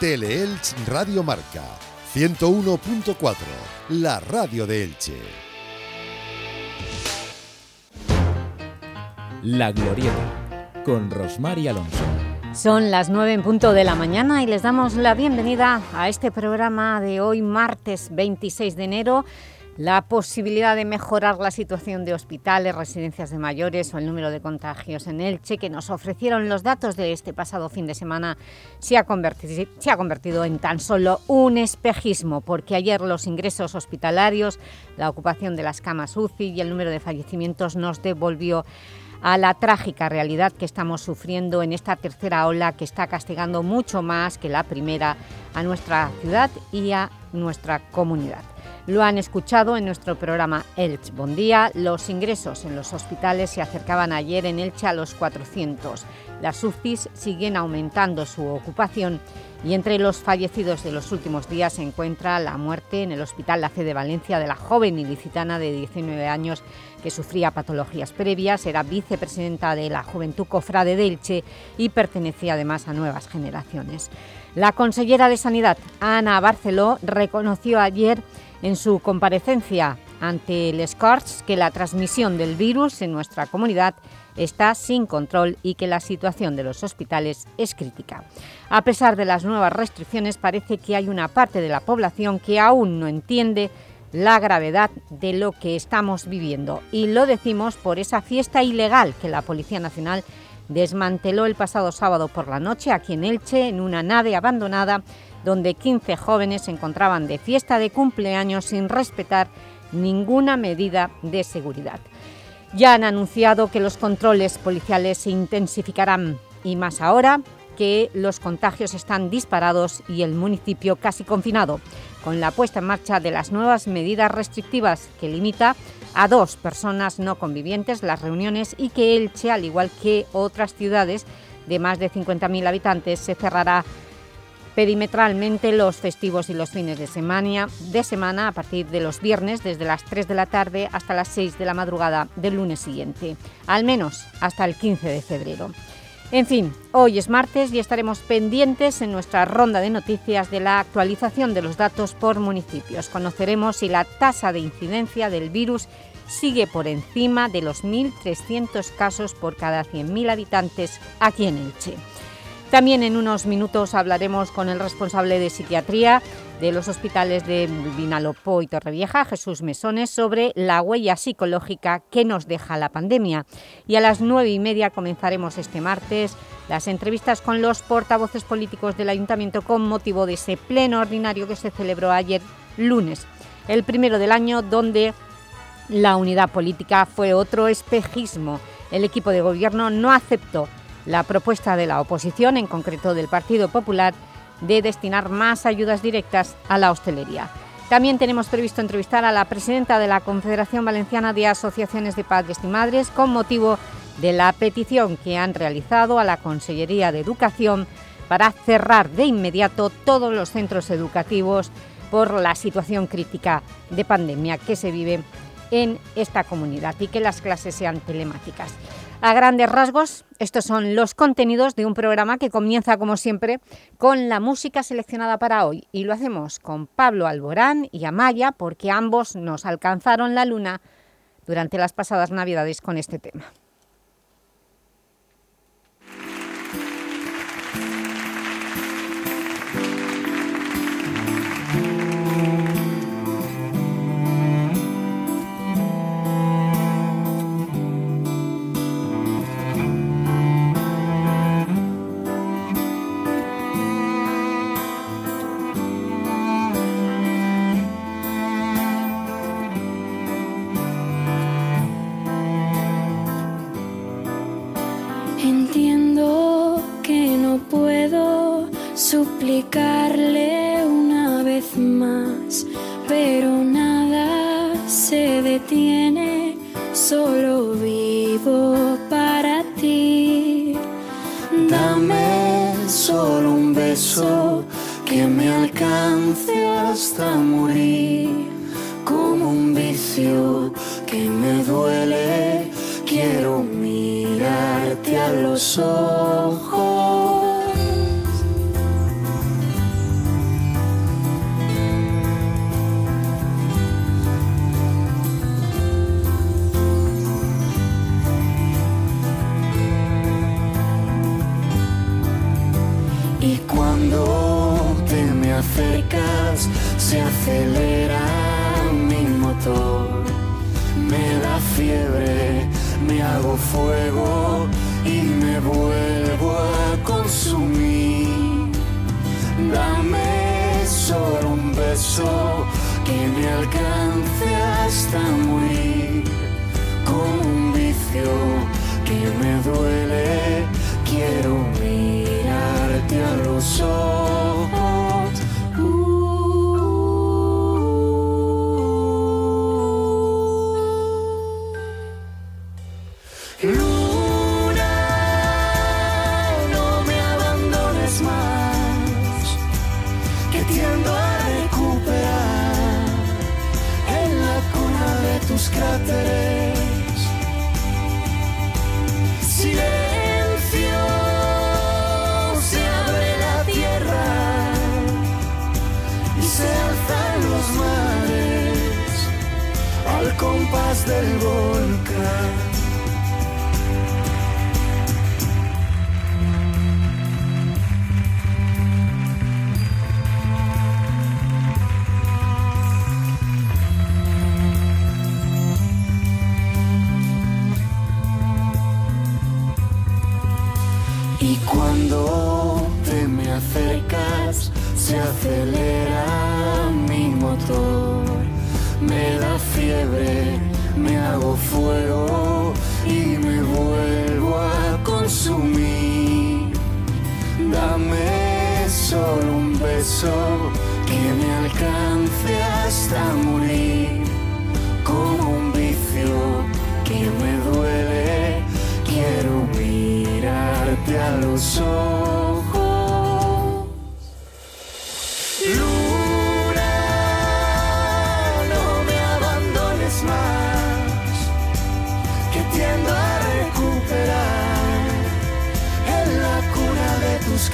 Teleelch Radio Marca 101.4, la radio de Elche. La Glorieta con Rosmar y Alonso. Son las 9 en punto de la mañana y les damos la bienvenida a este programa de hoy, martes 26 de enero la posibilidad de mejorar la situación de hospitales, residencias de mayores o el número de contagios en Elche que nos ofrecieron los datos de este pasado fin de semana se ha, convertido, se ha convertido en tan solo un espejismo porque ayer los ingresos hospitalarios, la ocupación de las camas UCI y el número de fallecimientos nos devolvió a la trágica realidad que estamos sufriendo en esta tercera ola que está castigando mucho más que la primera a nuestra ciudad y a nuestra comunidad. Lo han escuchado en nuestro programa Elche Buen Día. Los ingresos en los hospitales se acercaban ayer en Elche a los 400. Las UCIs siguen aumentando su ocupación y entre los fallecidos de los últimos días se encuentra la muerte en el Hospital La Fe de Valencia de la joven ilicitana de 19 años que sufría patologías previas, era vicepresidenta de la Juventud Cofrade de Elche y pertenecía además a nuevas generaciones. La consellera de Sanidad, Ana Barceló, reconoció ayer en su comparecencia ante el SCORS que la transmisión del virus en nuestra comunidad está sin control y que la situación de los hospitales es crítica. A pesar de las nuevas restricciones, parece que hay una parte de la población que aún no entiende la gravedad de lo que estamos viviendo. Y lo decimos por esa fiesta ilegal que la Policía Nacional desmanteló el pasado sábado por la noche aquí en Elche, en una nave abandonada donde 15 jóvenes se encontraban de fiesta de cumpleaños sin respetar ninguna medida de seguridad. Ya han anunciado que los controles policiales se intensificarán y más ahora que los contagios están disparados y el municipio casi confinado, con la puesta en marcha de las nuevas medidas restrictivas que limita a dos personas no convivientes las reuniones y que Elche, al igual que otras ciudades de más de 50.000 habitantes, se cerrará perimetralmente los festivos y los fines de semana, de semana a partir de los viernes desde las 3 de la tarde hasta las 6 de la madrugada del lunes siguiente, al menos hasta el 15 de febrero. En fin, hoy es martes y estaremos pendientes en nuestra ronda de noticias de la actualización de los datos por municipios. Conoceremos si la tasa de incidencia del virus sigue por encima de los 1.300 casos por cada 100.000 habitantes aquí en Elche. También en unos minutos hablaremos con el responsable de psiquiatría de los hospitales de Vinalopó y Torrevieja, Jesús Mesones, sobre la huella psicológica que nos deja la pandemia. Y a las nueve y media comenzaremos este martes las entrevistas con los portavoces políticos del Ayuntamiento con motivo de ese pleno ordinario que se celebró ayer lunes, el primero del año, donde la unidad política fue otro espejismo. El equipo de gobierno no aceptó la propuesta de la oposición, en concreto del Partido Popular, de destinar más ayudas directas a la hostelería. También tenemos previsto entrevistar a la presidenta de la Confederación Valenciana de Asociaciones de Padres y Madres con motivo de la petición que han realizado a la Consellería de Educación para cerrar de inmediato todos los centros educativos por la situación crítica de pandemia que se vive en esta comunidad y que las clases sean telemáticas. A grandes rasgos, estos son los contenidos de un programa que comienza, como siempre, con la música seleccionada para hoy. Y lo hacemos con Pablo Alborán y Amaya, porque ambos nos alcanzaron la luna durante las pasadas Navidades con este tema. Suplicarle una vez más, pero nada se detiene, solo vivo para ti. Dame solo un beso que me alcance hasta morir, como un vicio que me duele, quiero mirarte a los ojos se acelera mi motor. Me da fiebre, me hago fuego y me vuelvo a consumir. Dame solo un beso que me alcance hasta morir. Con un vicio que me duele, quiero mirarte a los ojos.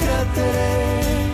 De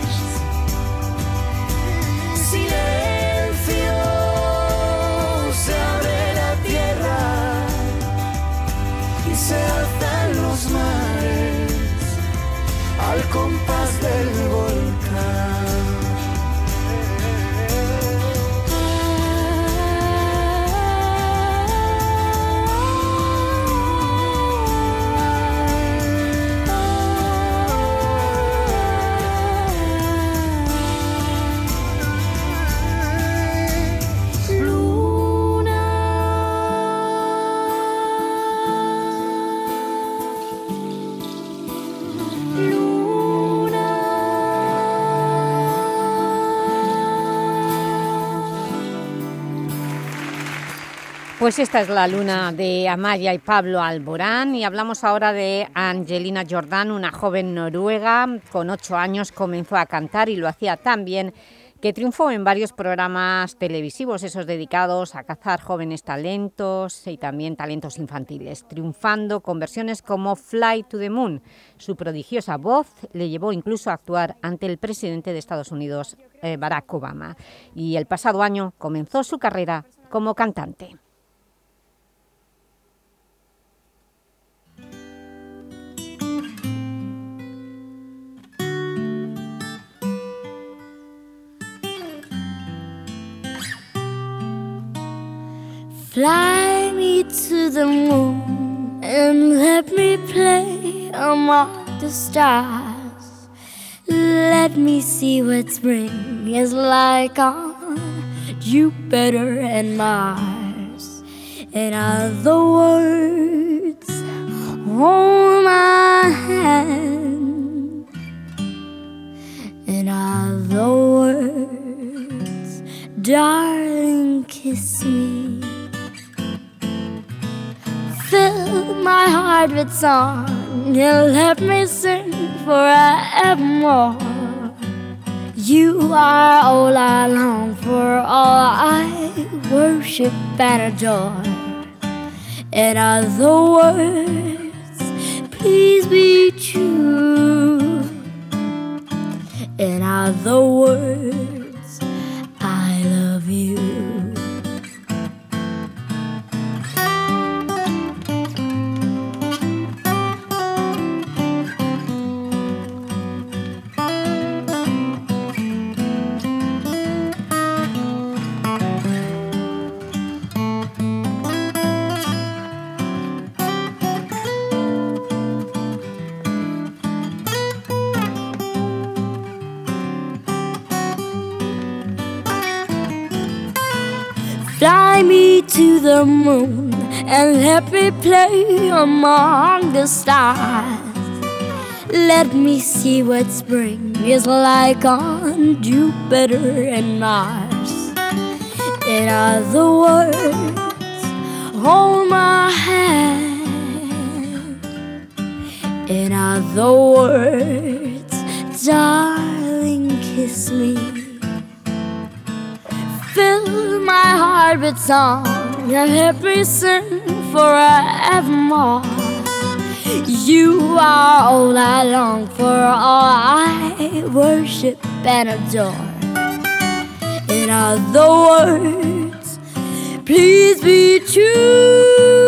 Pues esta es la luna de Amaya y Pablo Alborán y hablamos ahora de Angelina Jordan, una joven noruega con ocho años comenzó a cantar y lo hacía tan bien que triunfó en varios programas televisivos, esos dedicados a cazar jóvenes talentos y también talentos infantiles, triunfando con versiones como Fly to the Moon. Su prodigiosa voz le llevó incluso a actuar ante el presidente de Estados Unidos, eh, Barack Obama, y el pasado año comenzó su carrera como cantante. Fly me to the moon and let me play among the stars. Let me see what spring is like on Jupiter and Mars. In other words, hold my hand. In other words, darling, kiss me. Fill my heart with song and let me sing forevermore. You are all I long for, all I worship and adore. In other words, please be true. In other words, I love you. To the moon and let me play among the stars. Let me see what spring is like on Jupiter and Mars. In other words, hold my hand. In other words, darling, kiss me. Fill my heart with song and me sing forevermore. You are all I long for, all I worship and adore. In other words, please be true.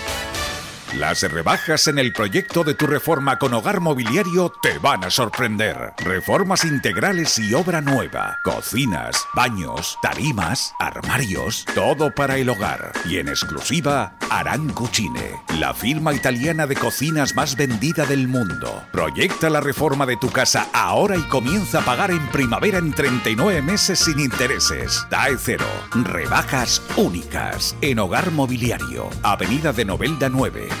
Las rebajas en el proyecto de tu reforma con hogar mobiliario te van a sorprender. Reformas integrales y obra nueva. Cocinas, baños, tarimas, armarios, todo para el hogar. Y en exclusiva, Aranco Chine, la firma italiana de cocinas más vendida del mundo. Proyecta la reforma de tu casa ahora y comienza a pagar en primavera en 39 meses sin intereses. DAE cero. Rebajas únicas en hogar mobiliario. Avenida de Novelda 9.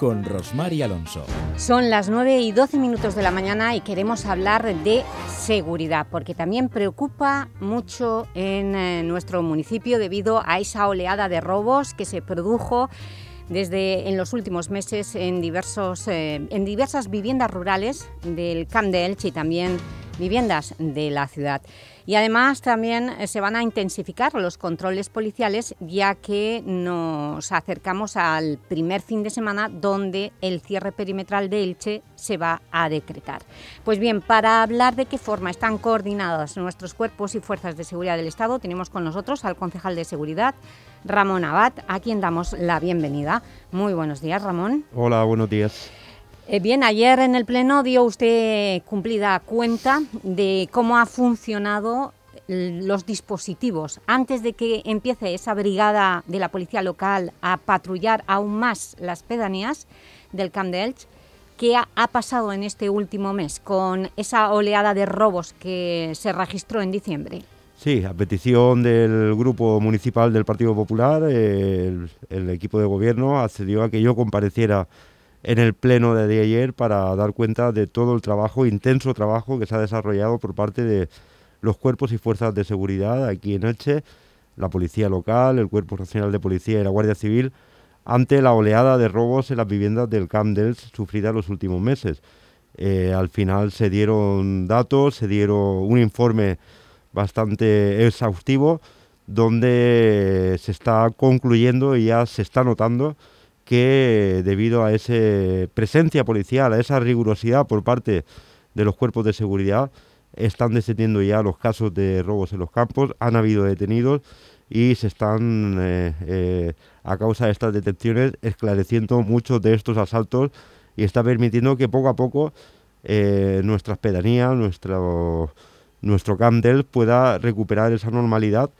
con Rosmar y Alonso. Son las 9 y 12 minutos de la mañana y queremos hablar de seguridad, porque también preocupa mucho en eh, nuestro municipio debido a esa oleada de robos que se produjo desde en los últimos meses en, diversos, eh, en diversas viviendas rurales del Camp de Elche y también viviendas de la ciudad. Y además también eh, se van a intensificar los controles policiales ya que nos acercamos al primer fin de semana donde el cierre perimetral de Elche se va a decretar. Pues bien, para hablar de qué forma están coordinados nuestros cuerpos y fuerzas de seguridad del Estado, tenemos con nosotros al concejal de Seguridad, Ramón Abad, a quien damos la bienvenida. Muy buenos días, Ramón. Hola, buenos días. Eh, bien, ayer en el Pleno dio usted cumplida cuenta de cómo ha funcionado los dispositivos antes de que empiece esa brigada de la policía local a patrullar aún más las pedanías del Camp de Elche. ¿Qué ha, pasado en este último mes con esa oleada de robos que se registró en diciembre? Sí, a petición del Grupo Municipal del Partido Popular, eh, el equipo de gobierno accedió a que yo compareciera en el pleno de ayer para dar cuenta de todo el trabajo, intenso trabajo que se ha desarrollado por parte de los cuerpos y fuerzas de seguridad aquí en Elche, la Policía Local, el Cuerpo Nacional de Policía y la Guardia Civil, ante la oleada de robos en las viviendas del Camp dels sufrida en los últimos meses. Eh, al final se dieron datos, se dieron un informe bastante exhaustivo donde se está concluyendo y ya se está notando que debido a esa presencia policial, a esa rigurosidad por parte de los cuerpos de seguridad, están descendiendo ya los casos de robos en los campos, han habido detenidos y se están, eh, eh, a causa de estas detenciones, esclareciendo muchos de estos asaltos y está permitiendo que poco a poco eh, nuestras pedanías, nuestro, nuestro Camp del pueda recuperar esa normalidad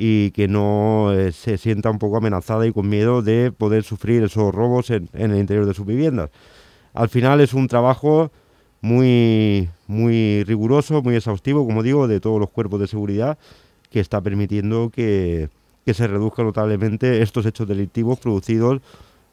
y que no eh, se sienta un poco amenazada y con miedo de poder sufrir esos robos en, el interior de sus viviendas. Al final es un trabajo muy, muy riguroso, muy exhaustivo, como digo, de todos los cuerpos de seguridad, que está permitiendo que, que se reduzcan notablemente estos hechos delictivos producidos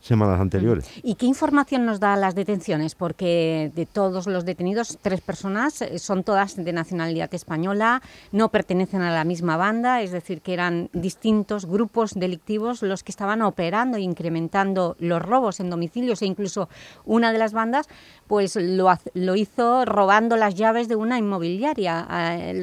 semanas anteriores. ¿Y qué información nos da las detenciones? Porque de todos los detenidos, tres personas eh, son todas de nacionalidad española, no pertenecen a la misma banda, es decir, que eran distintos grupos delictivos los que estaban operando e incrementando los robos en domicilios e incluso una de las bandas pues lo, lo hizo robando las llaves de una inmobiliaria,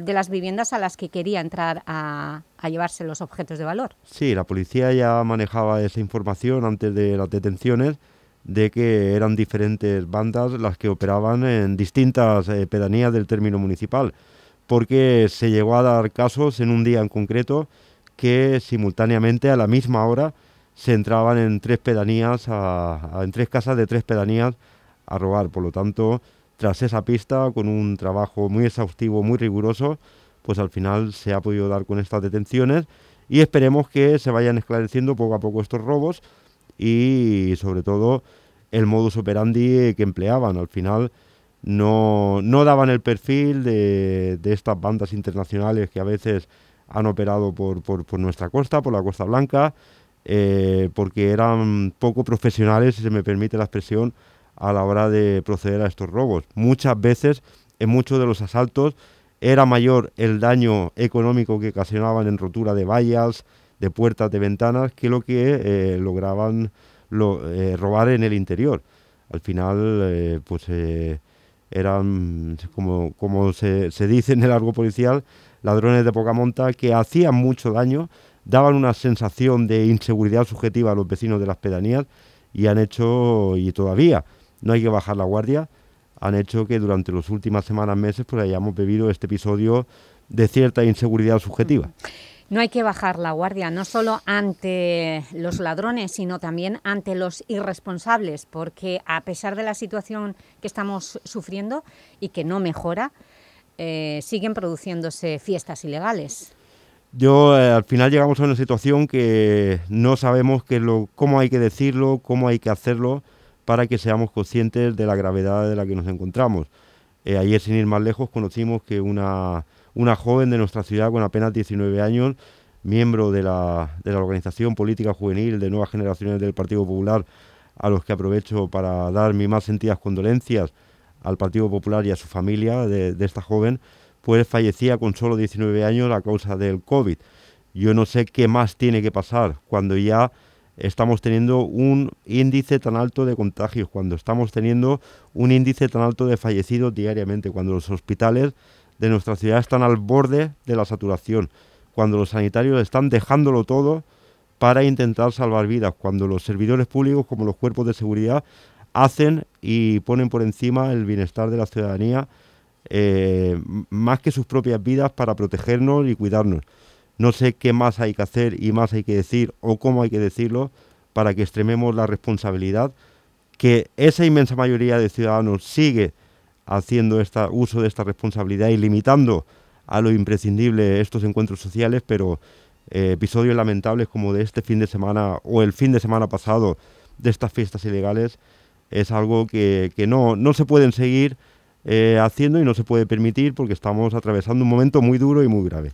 de las viviendas a las que quería entrar a, a llevarse los objetos de valor. Sí, la policía ya manejaba esa información antes de las detenciones de que eran diferentes bandas las que operaban en distintas eh, pedanías del término municipal, porque se llegó a dar casos en un día en concreto que simultáneamente a la misma hora se entraban en tres pedanías, en tres casas de tres pedanías a robar. Por lo tanto, tras esa pista, con un trabajo muy exhaustivo, muy riguroso, pues al final se ha podido dar con estas detenciones y esperemos que se vayan esclareciendo poco a poco estos robos y sobre todo el modus operandi que empleaban. Al final no, daban el perfil de, estas bandas internacionales que a veces han operado por, nuestra costa, por la Costa Blanca, eh, porque eran poco profesionales, si se me permite la expresión, a la hora de proceder a estos robos. Muchas veces, en muchos de los asaltos, era mayor el daño económico que ocasionaban en rotura de vallas, de puertas, de ventanas, que lo que eh, lograban eh, robar en el interior. Al final, eh, pues eran, como, se, se, dice en el largo policial, ladrones de poca monta que hacían mucho daño, daban una sensación de inseguridad subjetiva a los vecinos de las pedanías y han hecho, y todavía no hay que bajar la guardia, han hecho que durante las últimas semanas, meses, pues hayamos vivido este episodio de cierta inseguridad subjetiva. No hay que bajar la guardia, no solo ante los ladrones, sino también ante los irresponsables, porque a pesar de la situación que estamos sufriendo y que no mejora, eh, siguen produciéndose fiestas ilegales. Yo, eh, al final llegamos a una situación que no sabemos qué lo, cómo hay que decirlo, cómo hay que hacerlo, para que seamos conscientes de la gravedad de la que nos encontramos. Eh, ayer, sin ir más lejos, conocimos que una, una joven de nuestra ciudad con apenas 19 años, miembro de la, de la organización política juvenil de nuevas generaciones del Partido Popular, a los que aprovecho para dar mis más sentidas condolencias al Partido Popular y a su familia de, de esta joven, pues fallecía con solo 19 años a causa del COVID. Yo no sé qué más tiene que pasar cuando ya estamos teniendo un índice tan alto de contagios, cuando estamos teniendo un índice tan alto de fallecidos diariamente, cuando los hospitales de nuestra ciudad están al borde de la saturación, cuando los sanitarios están dejándolo todo para intentar salvar vidas, cuando los servidores públicos como los cuerpos de seguridad hacen y ponen por encima el bienestar de la ciudadanía eh, más que sus propias vidas para protegernos y cuidarnos. No sé qué más hay que hacer y más hay que decir o cómo hay que decirlo para que extrememos la responsabilidad que esa inmensa mayoría de ciudadanos sigue haciendo esta, uso de esta responsabilidad y limitando a lo imprescindible estos encuentros sociales, pero eh, episodios lamentables como de este fin de semana o el fin de semana pasado de estas fiestas ilegales es algo que, no, no se pueden seguir eh, haciendo y no se puede permitir porque estamos atravesando un momento muy duro y muy grave.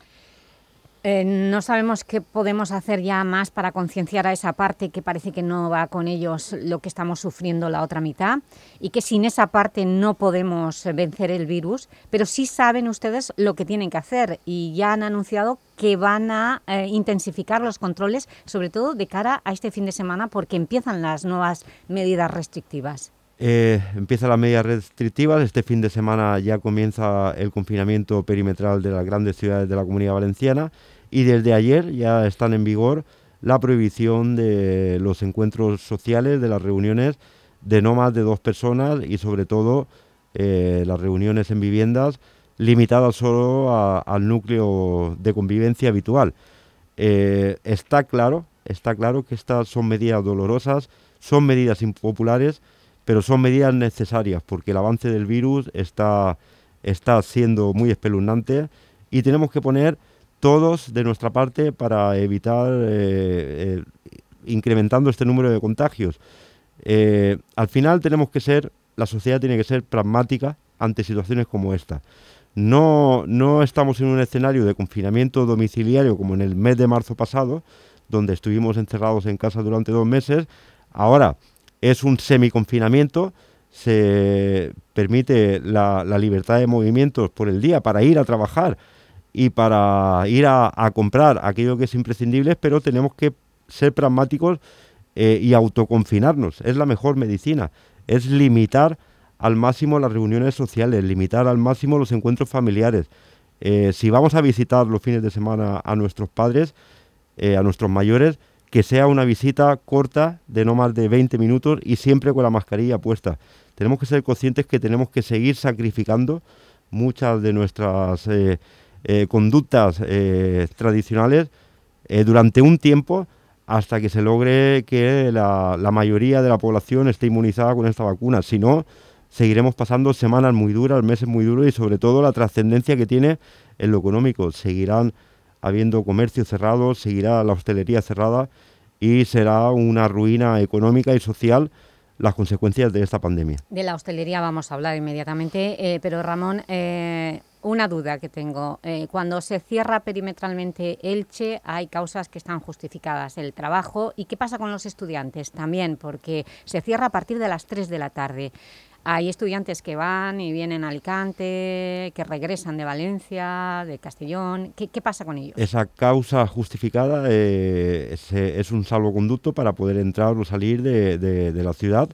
Eh, no sabemos qué podemos hacer ya más para concienciar a esa parte que parece que no va con ellos lo que estamos sufriendo la otra mitad y que sin esa parte no podemos vencer el virus, pero sí saben ustedes lo que tienen que hacer y ya han anunciado que van a eh, intensificar los controles, sobre todo de cara a este fin de semana porque empiezan las nuevas medidas restrictivas. Eh, empieza las medidas restrictivas, este fin de semana ya comienza el confinamiento perimetral de las grandes ciudades de la Comunidad Valenciana y desde ayer ya están en vigor la prohibición de los encuentros sociales, de las reuniones de no más de dos personas y sobre todo eh, las reuniones en viviendas limitadas solo al núcleo de convivencia habitual. Eh, está claro, está claro que estas son medidas dolorosas, son medidas impopulares, pero son medidas necesarias porque el avance del virus está, está siendo muy espeluznante y tenemos que poner todos de nuestra parte para evitar eh, eh, incrementando este número de contagios. Eh, al final tenemos que ser, la sociedad tiene que ser pragmática ante situaciones como esta. No, no estamos en un escenario de confinamiento domiciliario como en el mes de marzo pasado, donde estuvimos encerrados en casa durante dos meses, Ahora es un semiconfinamiento, se permite la, libertad de movimientos por el día para ir a trabajar y para ir a, comprar aquello que es imprescindible, pero tenemos que ser pragmáticos eh, y autoconfinarnos. Es la mejor medicina. Es limitar al máximo las reuniones sociales, limitar al máximo los encuentros familiares. Eh, si vamos a visitar los fines de semana a nuestros padres, eh, a nuestros mayores, que sea una visita corta de no más de 20 minutos y siempre con la mascarilla puesta. Tenemos que ser conscientes que tenemos que seguir sacrificando muchas de nuestras eh, conductas tradicionales durante un tiempo hasta que se logre que la, la, mayoría de la población esté inmunizada con esta vacuna. Si no, seguiremos pasando semanas muy duras, meses muy duros y sobre todo la trascendencia que tiene en lo económico. Seguirán habiendo comercios cerrados, seguirá la hostelería cerrada y será una ruina económica y social las consecuencias de esta pandemia. De la hostelería vamos a hablar inmediatamente, eh, pero Ramón, eh, una duda que tengo. Eh, cuando se cierra perimetralmente Elche hay causas que están justificadas, el trabajo, ¿y qué pasa con los estudiantes? También, porque se cierra a partir de las 3 de la tarde. Hay estudiantes que van y vienen a Alicante, que regresan de Valencia, de Castellón. ¿Qué, pasa con ellos? Esa causa justificada eh, es, un salvoconducto para poder entrar o salir de, la ciudad,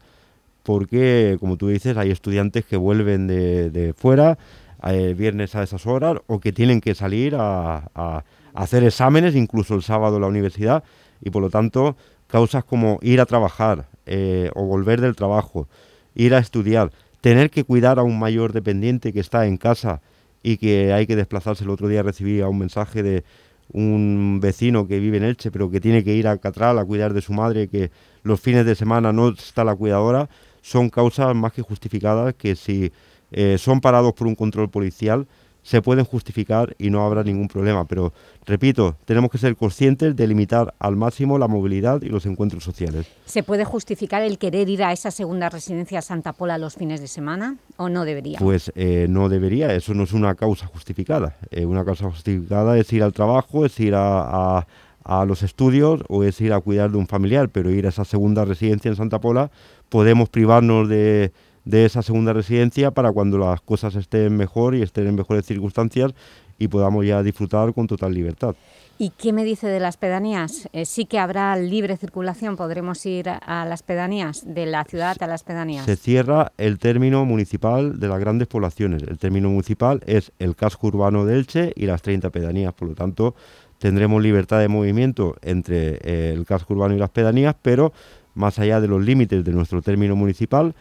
porque, como tú dices, hay estudiantes que vuelven de, fuera, eh, viernes a esas horas, o que tienen que salir a, hacer exámenes, incluso el sábado en la universidad, y por lo tanto, causas como ir a trabajar eh, o volver del trabajo, ir a estudiar, tener que cuidar a un mayor dependiente que está en casa y que hay que desplazarse. El otro día recibí un mensaje de un vecino que vive en Elche, pero que tiene que ir a Catral a cuidar de su madre, que los fines de semana no está la cuidadora, son causas más que justificadas que si eh, son parados por un control policial, se pueden justificar y no habrá ningún problema. Pero, repito, tenemos que ser conscientes de limitar al máximo la movilidad y los encuentros sociales. ¿Se puede justificar el querer ir a esa segunda residencia Santa Pola los fines de semana o no debería? Pues eh, no debería, eso no es una causa justificada. Eh, una causa justificada es ir al trabajo, es ir a, a los estudios o es ir a cuidar de un familiar, pero ir a esa segunda residencia en Santa Pola podemos privarnos de de esa segunda residencia para cuando las cosas estén mejor y estén en mejores circunstancias y podamos ya disfrutar con total libertad. ¿Y qué me dice de las pedanías? Eh, ¿Sí que habrá libre circulación? ¿Podremos ir a las pedanías, de la ciudad a las pedanías? Se cierra el término municipal de las grandes poblaciones. El término municipal es el casco urbano de Elche y las 30 pedanías. Por lo tanto, tendremos libertad de movimiento entre eh, el casco urbano y las pedanías, pero más allá de los límites de nuestro término municipal,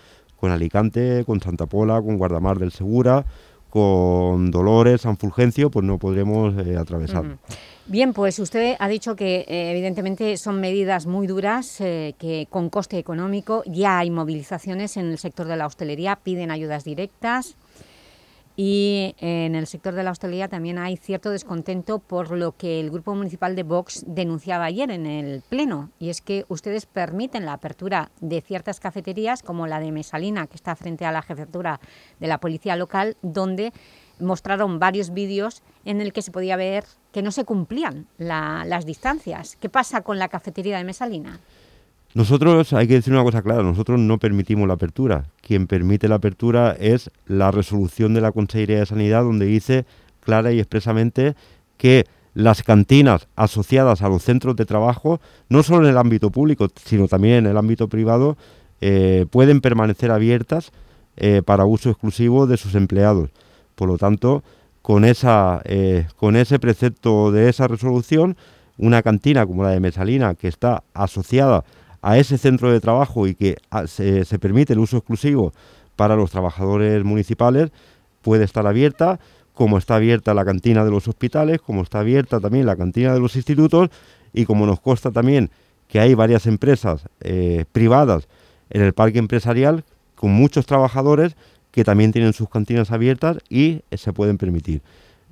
con Alicante, con Santa Pola, con Guardamar del Segura, con Dolores, San Fulgencio, pues no podremos eh, atravesar. Bien, pues usted ha dicho que eh, evidentemente son medidas muy duras, eh, que con coste económico, ya hay movilizaciones en el sector de la hostelería, piden ayudas directas, y en el sector de la hostelería también hay cierto descontento por lo que el Grupo Municipal de Vox denunciaba ayer en el Pleno, y es que ustedes permiten la apertura de ciertas cafeterías, como la de Mesalina, que está frente a la jefatura de la Policía Local, donde mostraron varios vídeos en el que se podía ver que no se cumplían las distancias. ¿Qué pasa con la cafetería de Mesalina? Nosotros, hay que decir una cosa clara, nosotros no permitimos la apertura. Quien permite la apertura es la resolución de la Consejería de Sanidad, donde dice clara y expresamente que las cantinas asociadas a los centros de trabajo, no solo en el ámbito público, sino también en el ámbito privado, eh, pueden permanecer abiertas eh, para uso exclusivo de sus empleados. Por lo tanto, con, esa, eh, con ese precepto de esa resolución, una cantina como la de Mesalina, que está asociada a ese centro de trabajo y que ah, se, permite el uso exclusivo para los trabajadores municipales, puede estar abierta, como está abierta la cantina de los hospitales, como está abierta también la cantina de los institutos y como nos consta también que hay varias empresas eh, privadas en el parque empresarial con muchos trabajadores que también tienen sus cantinas abiertas y eh, se pueden permitir.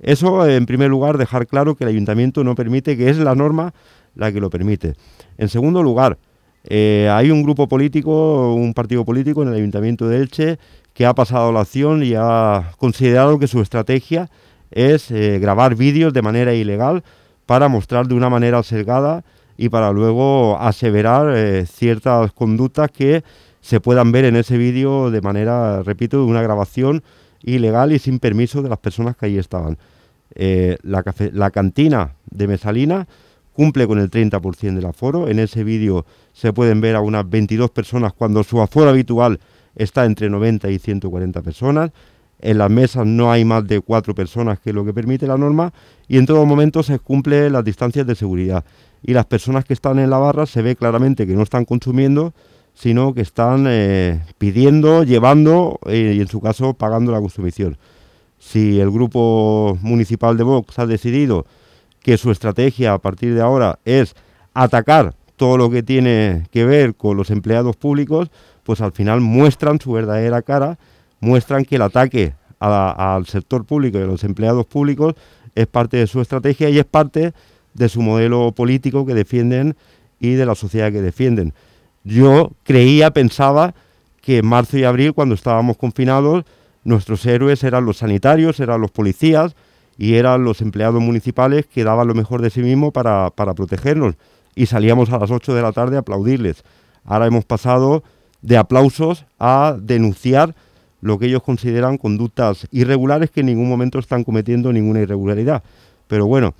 Eso, en primer lugar, dejar claro que el ayuntamiento no permite, que es la norma la que lo permite. En segundo lugar, eh, hay un grupo político, un partido político en el Ayuntamiento de Elche que ha pasado la acción y ha considerado que su estrategia es eh, grabar vídeos de manera ilegal para mostrar de una manera sesgada y para luego aseverar eh, ciertas conductas que se puedan ver en ese vídeo de manera, repito, de una grabación ilegal y sin permiso de las personas que ahí estaban. La, cantina de Mesalina cumple con el 30% del aforo. En ese vídeo se pueden ver a unas 22 personas cuando su aforo habitual está entre 90 y 140 personas. En las mesas no hay más de cuatro personas, que es lo que permite la norma, y en todo momento se cumplen las distancias de seguridad. Y las personas que están en la barra se ve claramente que no están consumiendo, sino que están eh, pidiendo, llevando eh, y en su caso pagando la consumición. Si el grupo municipal de Vox ha decidido que su estrategia a partir de ahora es atacar todo lo que tiene que ver con los empleados públicos, pues al final muestran su verdadera cara, muestran que el ataque al sector público y a los empleados públicos es parte de su estrategia y es parte de su modelo político que defienden y de la sociedad que defienden. Yo creía, pensaba que en marzo y abril, cuando estábamos confinados, nuestros héroes eran los sanitarios, eran los policías y eran los empleados municipales que daban lo mejor de sí mismos para, para protegernos. Y salíamos a las 8 de la tarde a aplaudirles. Ahora hemos pasado de aplausos a denunciar lo que ellos consideran conductas irregulares que en ningún momento están cometiendo ninguna irregularidad. Pero bueno,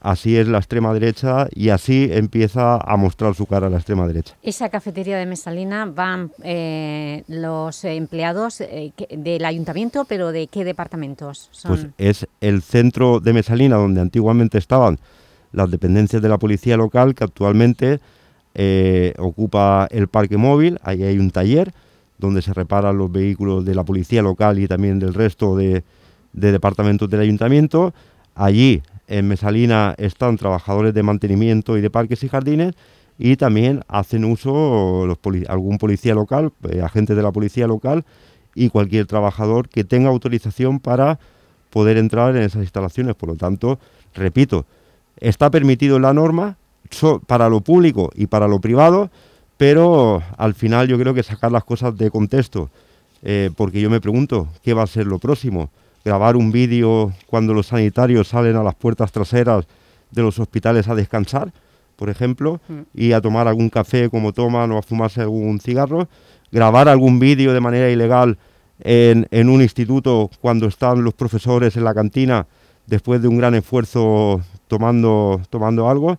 Así es la extrema derecha y así empieza a mostrar su cara la extrema derecha. Esa cafetería de Mesalina van eh, los empleados eh, del ayuntamiento, pero ¿de qué departamentos? Pues es el centro de Mesalina donde antiguamente estaban las dependencias de la policía local que actualmente eh, ocupa el parque móvil, ahí hay un taller donde se reparan los vehículos de la policía local y también del resto de, de departamentos del ayuntamiento. Allí en Mesalina están trabajadores de mantenimiento y de parques y jardines y también hacen uso algún policía local, eh, agentes de la policía local y cualquier trabajador que tenga autorización para poder entrar en esas instalaciones. Por lo tanto, repito, está permitido la norma para lo público y para lo privado, pero al final yo creo que sacar las cosas de contexto, eh, porque yo me pregunto, ¿qué va a ser lo próximo? Grabar un vídeo cuando los sanitarios salen a las puertas traseras de los hospitales a descansar, por ejemplo, mm. y a tomar algún café como toman o a fumarse algún cigarro, grabar algún vídeo de manera ilegal en, en, un instituto cuando están los profesores en la cantina después de un gran esfuerzo tomando, tomando algo.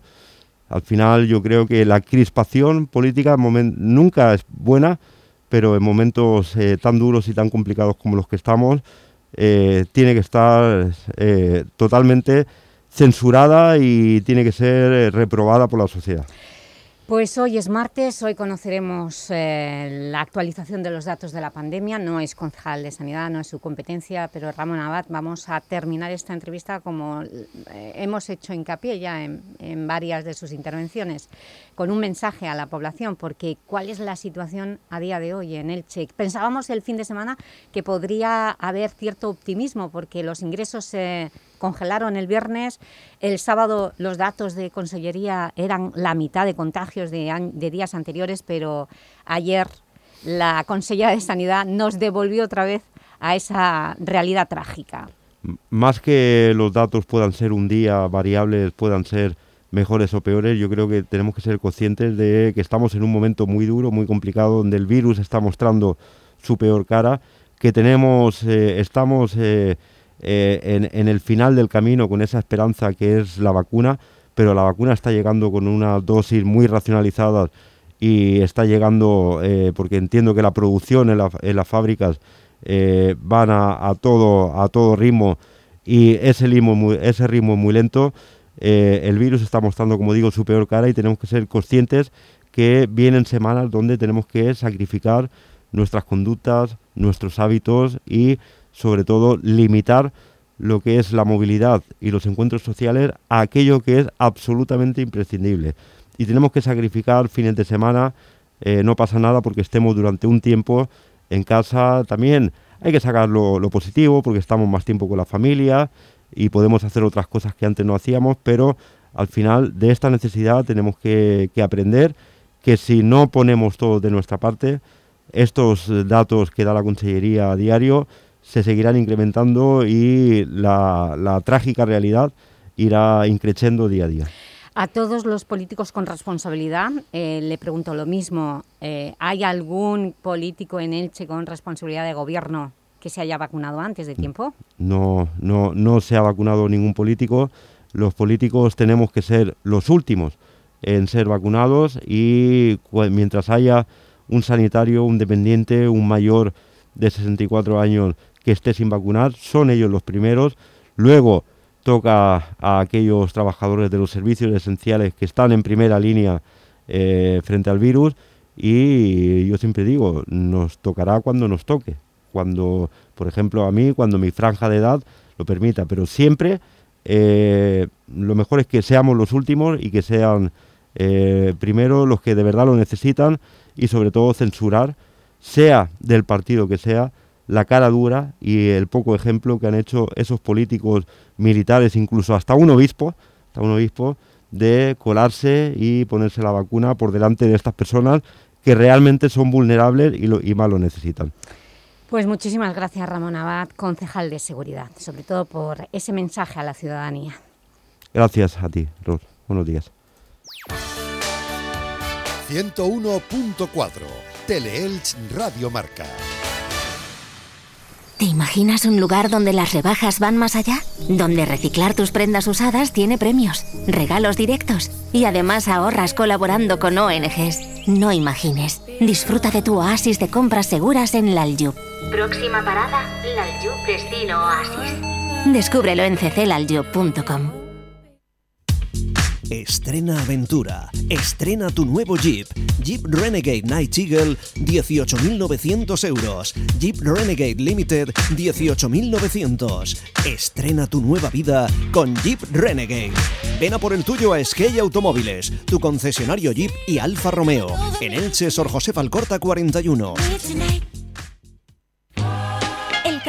Al final yo creo que la crispación política nunca es buena, pero en momentos eh, tan duros y tan complicados como los que estamos, eh, tiene que estar eh, totalmente censurada y tiene que ser eh, reprobada por la sociedad. Pues hoy es martes, hoy conoceremos la actualización de los datos de la pandemia. No es concejal de Sanidad, no es su competencia, pero Ramón Abad, vamos a terminar esta entrevista como hemos hecho hincapié ya en, varias de sus intervenciones, con un mensaje a la población, porque ¿cuál es la situación a día de hoy en Elche? Pensábamos el fin de semana que podría haber cierto optimismo, porque los ingresos congelaron el viernes, el sábado los datos de Consellería eran la mitad de contagios de, días anteriores, pero ayer la Consellera de Sanidad nos devolvió otra vez a esa realidad trágica. Más que los datos puedan ser un día variables, puedan ser mejores o peores, yo creo que tenemos que ser conscientes de que estamos en un momento muy duro, muy complicado, donde el virus está mostrando su peor cara, que tenemos, eh, estamos eh, eh, en, el final del camino con esa esperanza que es la vacuna, pero la vacuna está llegando con una dosis muy racionalizada y está llegando, eh, porque entiendo que la producción en, las fábricas eh, van a, todo, a todo ritmo y ese ritmo, ese ritmo muy lento, el virus está mostrando, como digo, su peor cara y tenemos que ser conscientes que vienen semanas donde tenemos que sacrificar nuestras conductas, nuestros hábitos y sobre todo limitar lo que es la movilidad y los encuentros sociales a aquello que es absolutamente imprescindible. Y tenemos que sacrificar fines de semana, eh, no pasa nada porque estemos durante un tiempo en casa. También hay que sacar lo, positivo porque estamos más tiempo con la familia y podemos hacer otras cosas que antes no hacíamos, pero al final de esta necesidad tenemos que, que aprender que si no ponemos todo de nuestra parte, estos datos que da la Consellería a diario se seguirán incrementando y la, trágica realidad irá increciendo día a día. A todos los políticos con responsabilidad eh, le pregunto lo mismo. Eh, ¿Hay algún político en Elche con responsabilidad de gobierno que se haya vacunado antes de tiempo? No, no, no se ha vacunado ningún político. Los políticos tenemos que ser los últimos en ser vacunados y mientras haya un sanitario, un dependiente, un mayor de 64 años que esté sin vacunar, son ellos los primeros. Luego toca a aquellos trabajadores de los servicios esenciales que están en primera línea eh, frente al virus. Y yo siempre digo, nos tocará cuando nos toque, cuando, por ejemplo, a mí, cuando mi franja de edad lo permita, pero siempre eh, lo mejor es que seamos los últimos y que sean eh, primero los que de verdad lo necesitan y sobre todo censurar, sea del partido que sea, la cara dura y el poco ejemplo que han hecho esos políticos militares, incluso hasta un obispo, hasta un obispo, de colarse y ponerse la vacuna por delante de estas personas que realmente son vulnerables y, lo, y más lo necesitan. Pues muchísimas gracias Ramón Abad, concejal de Seguridad, sobre todo por ese mensaje a la ciudadanía. Gracias a ti, Ros. Buenos días. 101.4 Teleelch Radio Marca. ¿Te imaginas un lugar donde las rebajas van más allá? Donde reciclar tus prendas usadas tiene premios, regalos directos y además ahorras colaborando con ONGs. No imagines. Disfruta de tu oasis de compras seguras en Lalyub. Próxima parada, Lalyub Destino Oasis. Descúbrelo en cclalyub.com. Estrena aventura. Estrena tu nuevo Jeep. Jeep Renegade Night Eagle, 18.900 euros. Jeep Renegade Limited, 18.900. Estrena tu nueva vida con Jeep Renegade. Ven a por el tuyo a Skey Automóviles, tu concesionario Jeep y Alfa Romeo. En Elche, Sor José Alcorta 41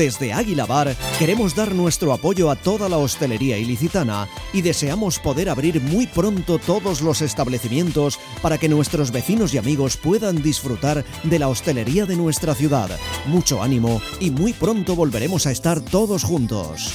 desde Águila Bar queremos dar nuestro apoyo a toda la hostelería ilicitana y deseamos poder abrir muy pronto todos los establecimientos para que nuestros vecinos y amigos puedan disfrutar de la hostelería de nuestra ciudad. Mucho ánimo y muy pronto volveremos a estar todos juntos.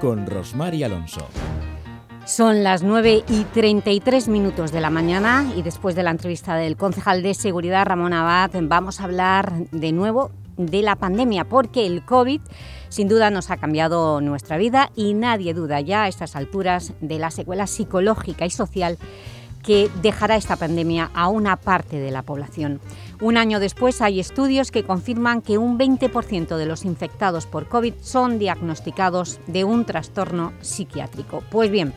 con Rosmar Alonso. Son las 9 y 33 minutos de la mañana y después de la entrevista del concejal de Seguridad, Ramón Abad, vamos a hablar de nuevo de la pandemia, porque el COVID sin duda nos ha cambiado nuestra vida y nadie duda ya a estas alturas de la secuela psicológica y social que dejará esta pandemia a una parte de la población. Un año después hay estudios que confirman que un 20% de los infectados por COVID son diagnosticados de un trastorno psiquiátrico. Pues bien,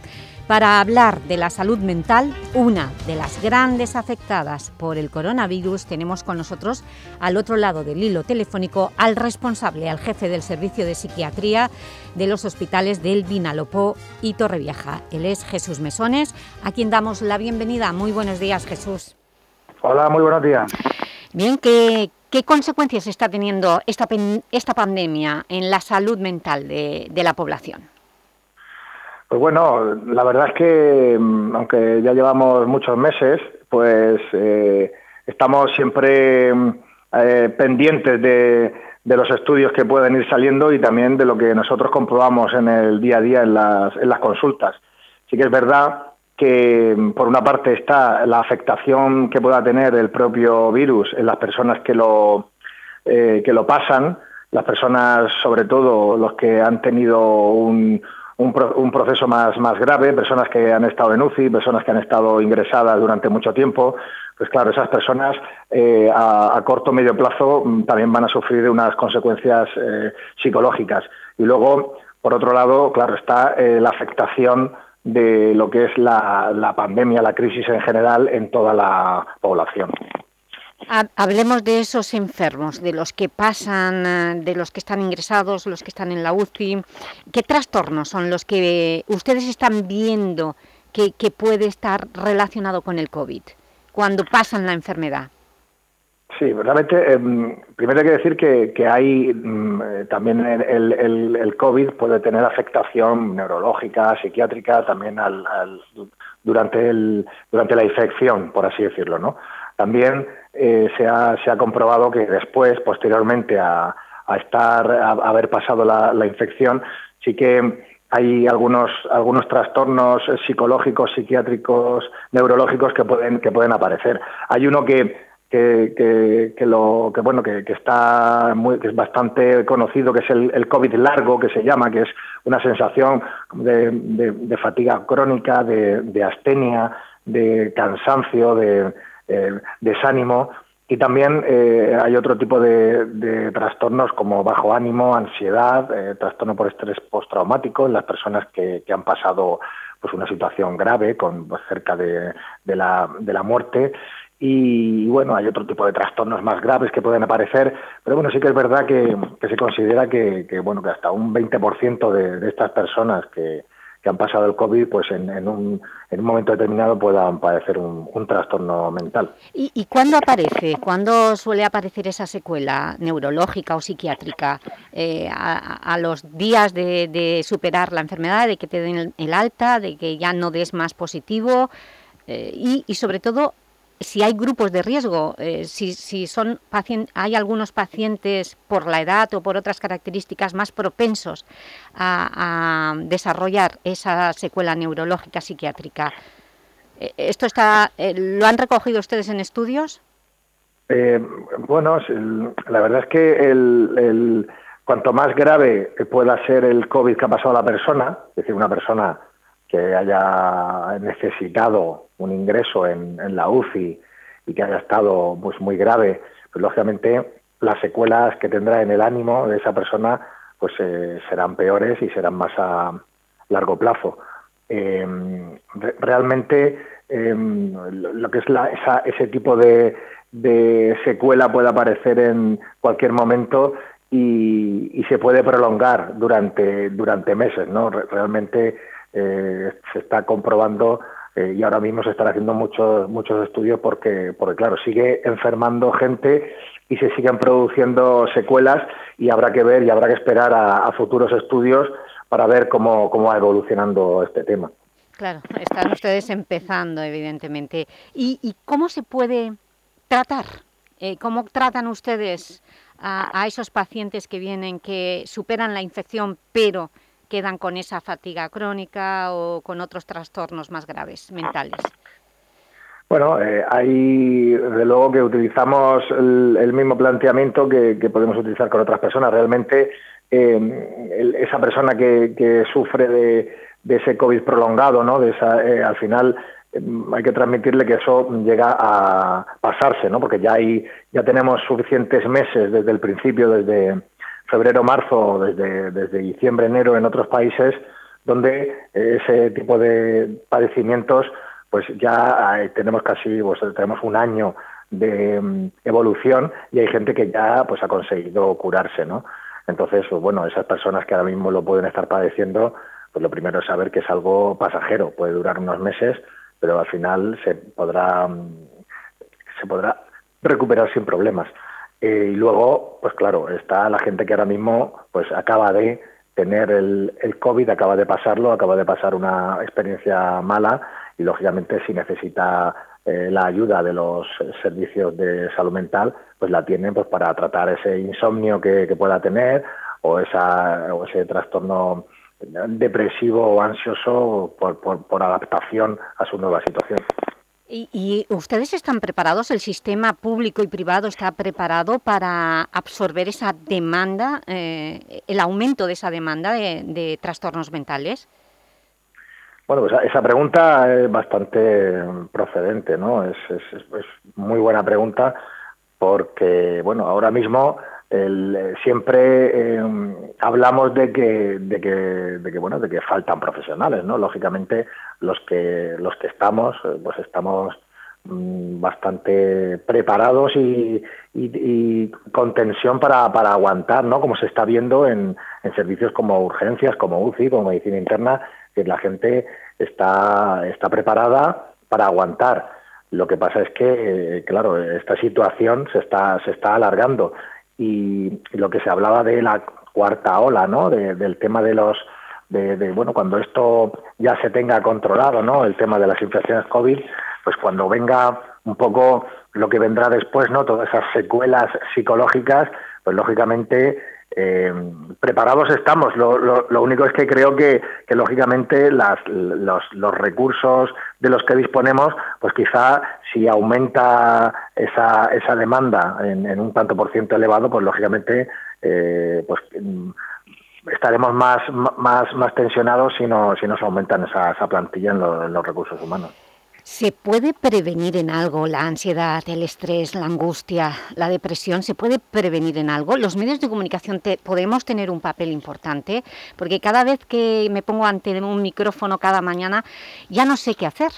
para hablar de la salud mental, una de las grandes afectadas por el coronavirus, tenemos con nosotros al otro lado del hilo telefónico al responsable, al jefe del Servicio de Psiquiatría de los hospitales del Vinalopó y Torrevieja. Él es Jesús Mesones, a quien damos la bienvenida. Muy buenos días, Jesús. Hola, muy buenos días. Bien, ¿qué, consecuencias está teniendo esta, esta pandemia en la salud mental de, la población? Pues bueno, la verdad es que, mm, aunque ya llevamos muchos meses, pues eh, estamos siempre mm, eh, pendientes de, de, los estudios que pueden ir saliendo y también de lo que nosotros comprobamos en el día a día en las, en las consultas. Sí que es verdad que por una parte está la afectación que pueda tener el propio virus en las personas que lo, eh, que lo pasan las personas, sobre todo los que han tenido un, un, proceso más, más grave, personas que han estado en UCI, personas que han estado ingresadas durante mucho tiempo, pues claro, esas personas eh, a, corto o medio plazo mm, también van a sufrir unas consecuencias eh, psicológicas. Y luego, por otro lado, claro, está eh, la afectación de lo que es la pandemia, la crisis en general en toda la población. Hablemos de esos enfermos, de los que pasan, eh, de los que están ingresados, los que están en la UCI. ¿Qué trastornos son los que ustedes están viendo que, puede estar relacionado con el COVID cuando pasan la enfermedad? Sí, realmente, em, primero hay que decir que, hay mm, eh, también el, COVID puede tener afectación neurológica, psiquiátrica, también al, durante, el, durante la infección, por así decirlo, ¿no? También eh, se, ha, se, ha, comprobado que después, posteriormente a, estar, a, haber pasado la, infección, sí que hay algunos, algunos trastornos psicológicos, psiquiátricos, neurológicos que pueden, que pueden aparecer. Hay uno que, que, que, lo, que bueno que, está muy, que es bastante conocido que es el, el, COVID largo que se llama que es una sensación de, de fatiga crónica de, de, astenia de cansancio de, desánimo. Y también eh, hay otro tipo de, trastornos como bajo ánimo, ansiedad, eh, trastorno por estrés postraumático en las personas que, han pasado pues una situación grave, con pues, cerca de, la, de muerte. Y, bueno, hay otro tipo de trastornos más graves que pueden aparecer, pero bueno, sí que es verdad que, se considera que, bueno, que hasta un 20% de, de estas personas que, que han pasado el COVID, pues en, un, en un momento determinado puedan padecer un, trastorno mental. ¿Y, ¿Y, cuándo aparece? ¿Cuándo suele aparecer esa secuela neurológica o psiquiátrica? Eh, a, los días de, superar la enfermedad, de que te den el, alta, de que ya no des más positivo eh, y, y sobre todo si hay grupos de riesgo, eh, si, si son hay algunos pacientes por la edad o por otras características más propensos a, desarrollar esa secuela neurológica psiquiátrica. Eh, ¿Esto está, eh, lo han recogido ustedes en estudios? bueno, la verdad es que el, cuanto más grave pueda ser el COVID que ha pasado a la persona, es decir, una persona que haya necesitado un ingreso en, la UCI y que haya estado pues muy grave, pues lógicamente las secuelas que tendrá en el ánimo de esa persona pues eh, serán peores y serán más a largo plazo. Em, realmente em, lo que es ese tipo de, secuela puede aparecer en cualquier momento y, se puede prolongar durante, durante meses. ¿no? Realmente eh, se está comprobando eh, y ahora mismo se están haciendo muchos muchos estudios porque, porque, claro, sigue enfermando gente y se siguen produciendo secuelas y habrá que ver y habrá que esperar a, futuros estudios para ver cómo, cómo va evolucionando este tema. Claro, están ustedes empezando, evidentemente. ¿Y, cómo se puede tratar? Eh, ¿Cómo tratan ustedes a, a esos pacientes que vienen, que superan la infección, pero quedan con esa fatiga crónica o con otros trastornos más graves mentales? Bueno, eh, hay de luego que utilizamos el, mismo planteamiento que, podemos utilizar con otras personas. Realmente eh, esa persona que, sufre de, ese COVID prolongado, ¿no? de esa, eh, al final hay que transmitirle que eso llega a pasarse, ¿no? porque ya, hay, ya tenemos suficientes meses desde el principio, desde febrero, marzo, desde, desde diciembre, enero en otros países, donde ese tipo de padecimientos, pues ya eh, tenemos casi, pues, tenemos un año de mm, evolución y hay gente que ya pues ha conseguido curarse, ¿no? Entonces, pues, bueno, esas personas que ahora mismo lo pueden estar padeciendo, pues lo primero es saber que es algo pasajero, puede durar unos meses, pero al final se podrá mm, se podrá recuperar sin problemas. Eh, y luego, pues claro, está la gente que ahora mismo pues acaba de tener el, el COVID, acaba de pasarlo, acaba de pasar una experiencia mala y lógicamente si necesita eh, la ayuda de los servicios de salud mental, pues la tienen pues para tratar ese insomnio que, pueda tener o, esa, o ese trastorno depresivo o ansioso por, por, por adaptación a su nueva situación. ¿Y, ustedes están preparados? ¿El sistema público y privado está preparado para absorber esa demanda, eh, el aumento de esa demanda de, trastornos mentales? Bueno, pues esa pregunta es bastante procedente, ¿no? Es, muy buena pregunta porque, bueno, ahora mismo siempre eh, hablamos de que, de que, de que, bueno, de que faltan profesionales, ¿no? Lógicamente los que los que estamos eh, pues estamos mm, bastante preparados y, con tensión para, para, aguantar, ¿no? Como se está viendo en, en, servicios como urgencias, como UCI, como medicina interna, que la gente está, está preparada para aguantar. Lo que pasa es que, eh, claro, esta situación se está, se está alargando y lo que se hablaba de la cuarta ola, ¿no? del tema de los de, bueno, cuando esto ya se tenga controlado, ¿no? El tema de las infecciones COVID, pues cuando venga un poco lo que vendrá después, ¿no? Todas esas secuelas psicológicas, pues lógicamente eh, preparados estamos. Lo, lo, único es que creo que, que lógicamente las, los, los, recursos de los que disponemos, pues quizá si aumenta esa, esa demanda en, un tanto por ciento elevado, pues lógicamente eh, pues estaremos más, más, más tensionados si, no, si nos aumentan esa, esa plantilla en, los recursos humanos. ¿Se puede prevenir en algo la ansiedad, el estrés, la angustia, la depresión? ¿Se puede prevenir en algo? ¿Los medios de comunicación podemos tener un papel importante? Porque cada vez que me pongo ante un micrófono cada mañana ya no sé qué hacer.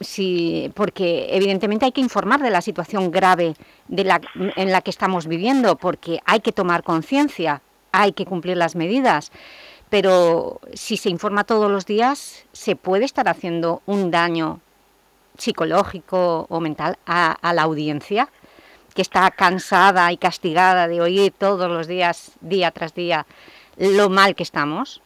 Sí, porque evidentemente hay que informar de la situación grave en la que estamos viviendo, porque hay que tomar conciencia, hay que cumplir las medidas, pero si se informa todos los días, se puede estar haciendo un daño psicológico o mental a, la audiencia, que está cansada y castigada de oír todos los días, día tras día, lo mal que estamos?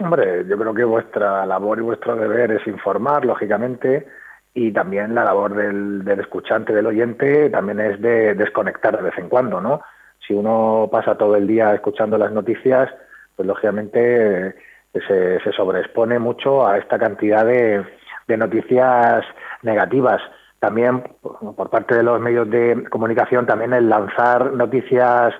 Hombre, yo creo que vuestra labor y vuestro deber es informar, lógicamente, y también la labor del, del escuchante, del oyente, también es de desconectar de vez en cuando, ¿no? si uno pasa todo el día escuchando las noticias, pues lógicamente eh, se, se sobreexpone mucho a esta cantidad de, noticias negativas. También por parte de los medios de comunicación, también el lanzar noticias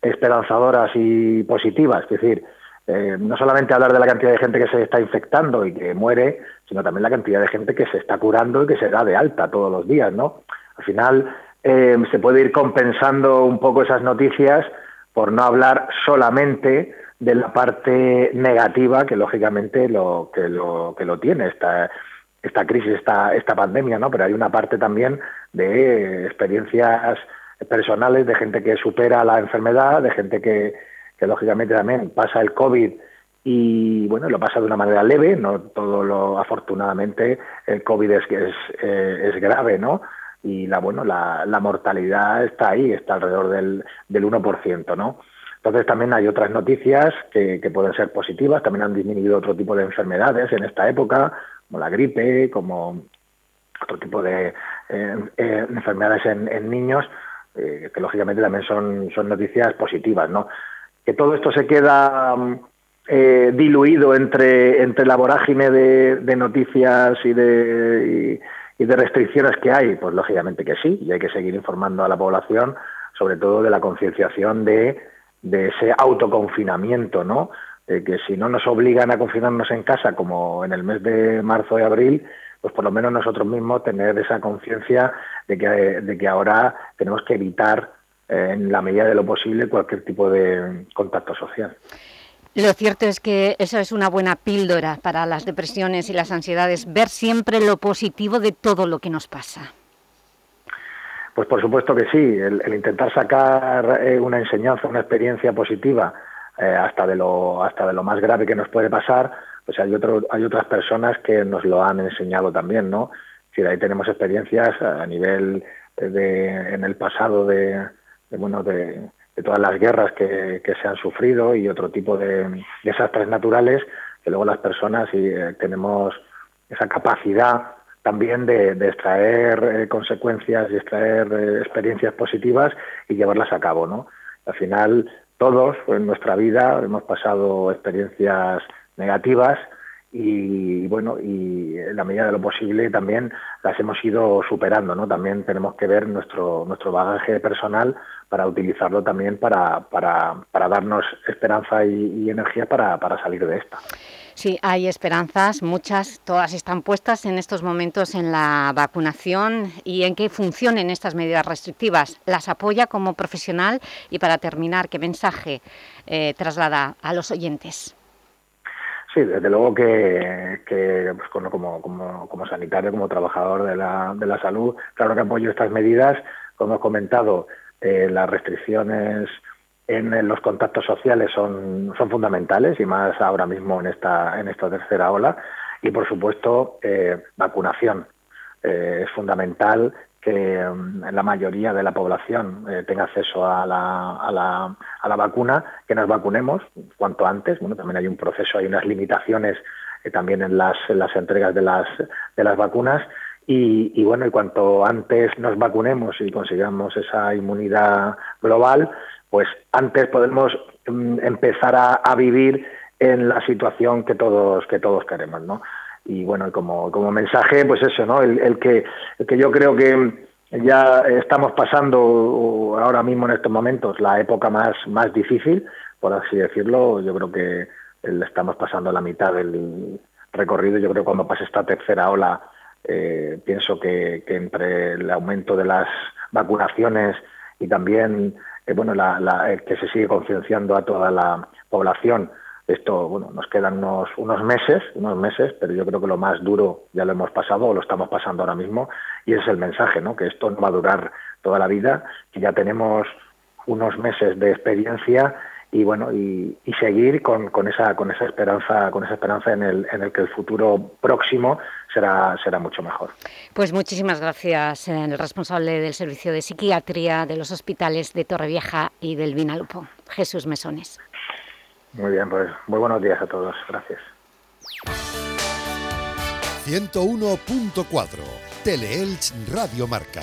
esperanzadoras y positivas, es decir, eh, no solamente hablar de la cantidad de gente que se está infectando y que muere, sino también la cantidad de gente que se está curando y que se da de alta todos los días, ¿no? Al final, eh, se puede ir compensando un poco esas noticias por no hablar solamente de la parte negativa que lógicamente lo que lo que lo tiene esta esta crisis esta esta pandemia no pero hay una parte también de experiencias personales de gente que supera la enfermedad de gente que, que lógicamente también pasa el covid y bueno lo pasa de una manera leve no todo lo afortunadamente el covid es es, eh, es grave no y la bueno la, mortalidad está ahí, está alrededor del, del 1%, ¿no? Entonces también hay otras noticias que, que, pueden ser positivas, también han disminuido otro tipo de enfermedades en esta época, como la gripe, como otro tipo de eh, eh, enfermedades en, niños, eh, que lógicamente también son, noticias positivas, ¿no? Que todo esto se queda diluido entre, entre la vorágine de noticias y de, y de restricciones que hay, pues lógicamente que sí, y hay que seguir informando a la población, sobre todo de la concienciación de, de ese autoconfinamiento, ¿no? De que si no nos obligan a confinarnos en casa, como en el mes de marzo y abril, pues por lo menos nosotros mismos tener esa conciencia de que, de que ahora tenemos que evitar eh, en la medida de lo posible cualquier tipo de contacto social. Lo cierto es que eso es una buena píldora para las depresiones y las ansiedades, ver siempre lo positivo de todo lo que nos pasa. Pues por supuesto que sí, el, intentar sacar eh, una enseñanza, una experiencia positiva eh, hasta, de lo, hasta de lo más grave que nos puede pasar, pues hay, otro, hay otras personas que nos lo han enseñado también, ¿no? Si ahí tenemos experiencias a nivel de, en el pasado de bueno, de, de todas las guerras que, se han sufrido y otro tipo de desastres naturales, que luego las personas y, eh, tenemos esa capacidad también de, extraer eh, consecuencias y extraer eh, experiencias positivas y llevarlas a cabo, ¿no? Al final, todos en nuestra vida hemos pasado experiencias negativas y bueno, y en la medida de lo posible también las hemos ido superando, ¿no? También tenemos que ver nuestro, nuestro bagaje personal para utilizarlo también para, para, para darnos esperanza y, y energía para, para salir de esta. Sí, hay esperanzas, muchas, todas están puestas en estos momentos en la vacunación y en que funcionen estas medidas restrictivas. ¿Las apoya como profesional? Y para terminar, ¿qué mensaje eh, traslada a los oyentes? Sí, desde luego que, que pues, como, como, como, sanitario, como trabajador de la, de la salud, claro que apoyo estas medidas. Como he comentado, eh, las restricciones en los contactos sociales son, fundamentales y más ahora mismo en esta, en esta tercera ola. Y por supuesto, eh, vacunación. Eh, es fundamental que mm, la mayoría de la población eh, tenga acceso a la, a, la, a la, vacuna, que nos vacunemos cuanto antes. Bueno, también hay un proceso, hay unas limitaciones también en las, en las entregas de las, de las vacunas. Y, y, bueno, y cuanto antes nos vacunemos y consigamos esa inmunidad global, pues antes podemos mm, empezar a, vivir en la situación que todos que todos queremos, ¿no? Y bueno, como, como mensaje, pues eso, ¿no? El, el, que, el que yo creo que ya estamos pasando ahora mismo en estos momentos la época más, más difícil, por así decirlo, yo creo que estamos pasando la mitad del recorrido, yo creo que cuando pase esta tercera ola, eh, pienso que, que entre el aumento de las vacunaciones y también eh, bueno, la, la, que se sigue concienciando a toda la población. Esto, bueno, nos quedan unos, unos meses, unos meses, pero yo creo que lo más duro ya lo hemos pasado o lo estamos pasando ahora mismo y ese es el mensaje, ¿no? Que esto no va a durar toda la vida, que ya tenemos unos meses de experiencia y bueno y, y seguir con, con, esa con esa esperanza con esa esperanza en el, en el que el futuro próximo será será mucho mejor. Pues muchísimas gracias el responsable del servicio de psiquiatría de los hospitales de Torrevieja y del Vinalopó Jesús Mesones. Muy bien pues muy buenos días a todos. Gracias. 101.4 Teleelch Radio Marca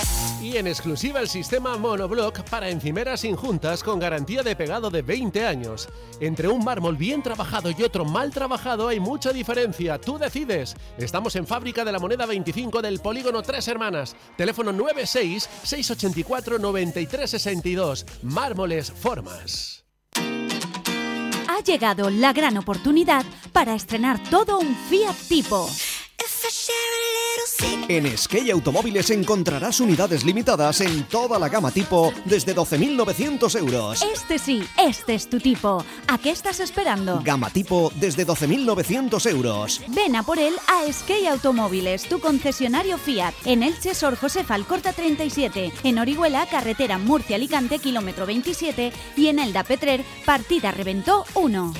Y en exclusiva el sistema Monoblock para encimeras injuntas con garantía de pegado de 20 años. Entre un mármol bien trabajado y otro mal trabajado hay mucha diferencia. Tú decides. Estamos en Fábrica de la Moneda 25 del Polígono Tres Hermanas. Teléfono 96 684 9362. Mármoles Formas. Ha llegado la gran oportunidad para estrenar todo un Fiat Tipo. En Skey Automóviles encontrarás unidades limitadas en toda la gama tipo desde 12.900 euros. Este sí, este es tu tipo. ¿A qué estás esperando? Gama tipo desde 12.900 euros. Ven a por él a Skey Automóviles, tu concesionario Fiat. En Elche, Sor José Falcorta 37. En Orihuela, carretera Murcia-Alicante, kilómetro 27. Y en Elda Petrer, partida Reventó 1.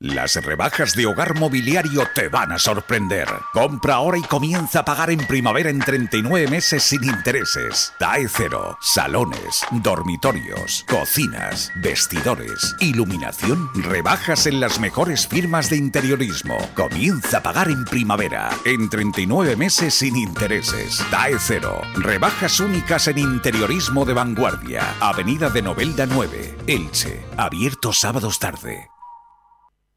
Las rebajas de Hogar Mobiliario te van a sorprender. Compra ahora y comienza a pagar en primavera en 39 meses sin intereses. TAE cero, salones, dormitorios, cocinas, vestidores, iluminación, rebajas en las mejores firmas de interiorismo. Comienza a pagar en primavera en 39 meses sin intereses. TAE cero, rebajas únicas en interiorismo de vanguardia. Avenida de Novelda 9, Elche, abierto sábados tarde.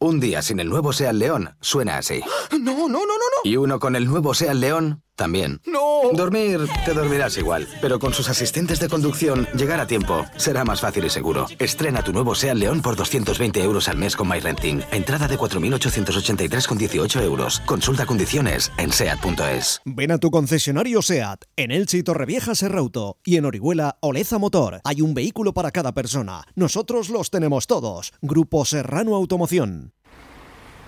Un día sin el nuevo Seat León suena así. No, no, no, no, no. Y uno con el nuevo Seat León también. No. Dormir, te dormirás igual. Pero con sus asistentes de conducción, llegar a tiempo será más fácil y seguro. Estrena tu nuevo Seat León por 220 euros al mes con MyRenting. Entrada de 4.883,18 euros. Consulta condiciones en SEAT.es. Ven a tu concesionario SEAT. En Elche y Torrevieja Serrauto. Y en Orihuela, Oleza Motor. Hay un vehículo para cada persona. Nosotros los tenemos todos. Grupo Serrano Automoción.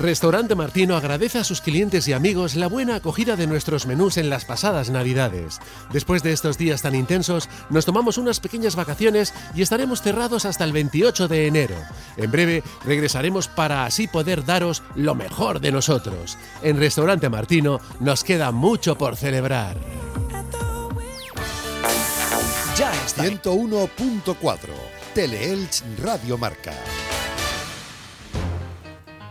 Restaurante Martino agradece a sus clientes y amigos la buena acogida de nuestros menús en las pasadas Navidades. Después de estos días tan intensos, nos tomamos unas pequeñas vacaciones y estaremos cerrados hasta el 28 de enero. En breve regresaremos para así poder daros lo mejor de nosotros. En Restaurante Martino nos queda mucho por celebrar. Ya está. 101.4 Teleelch Radio Marca.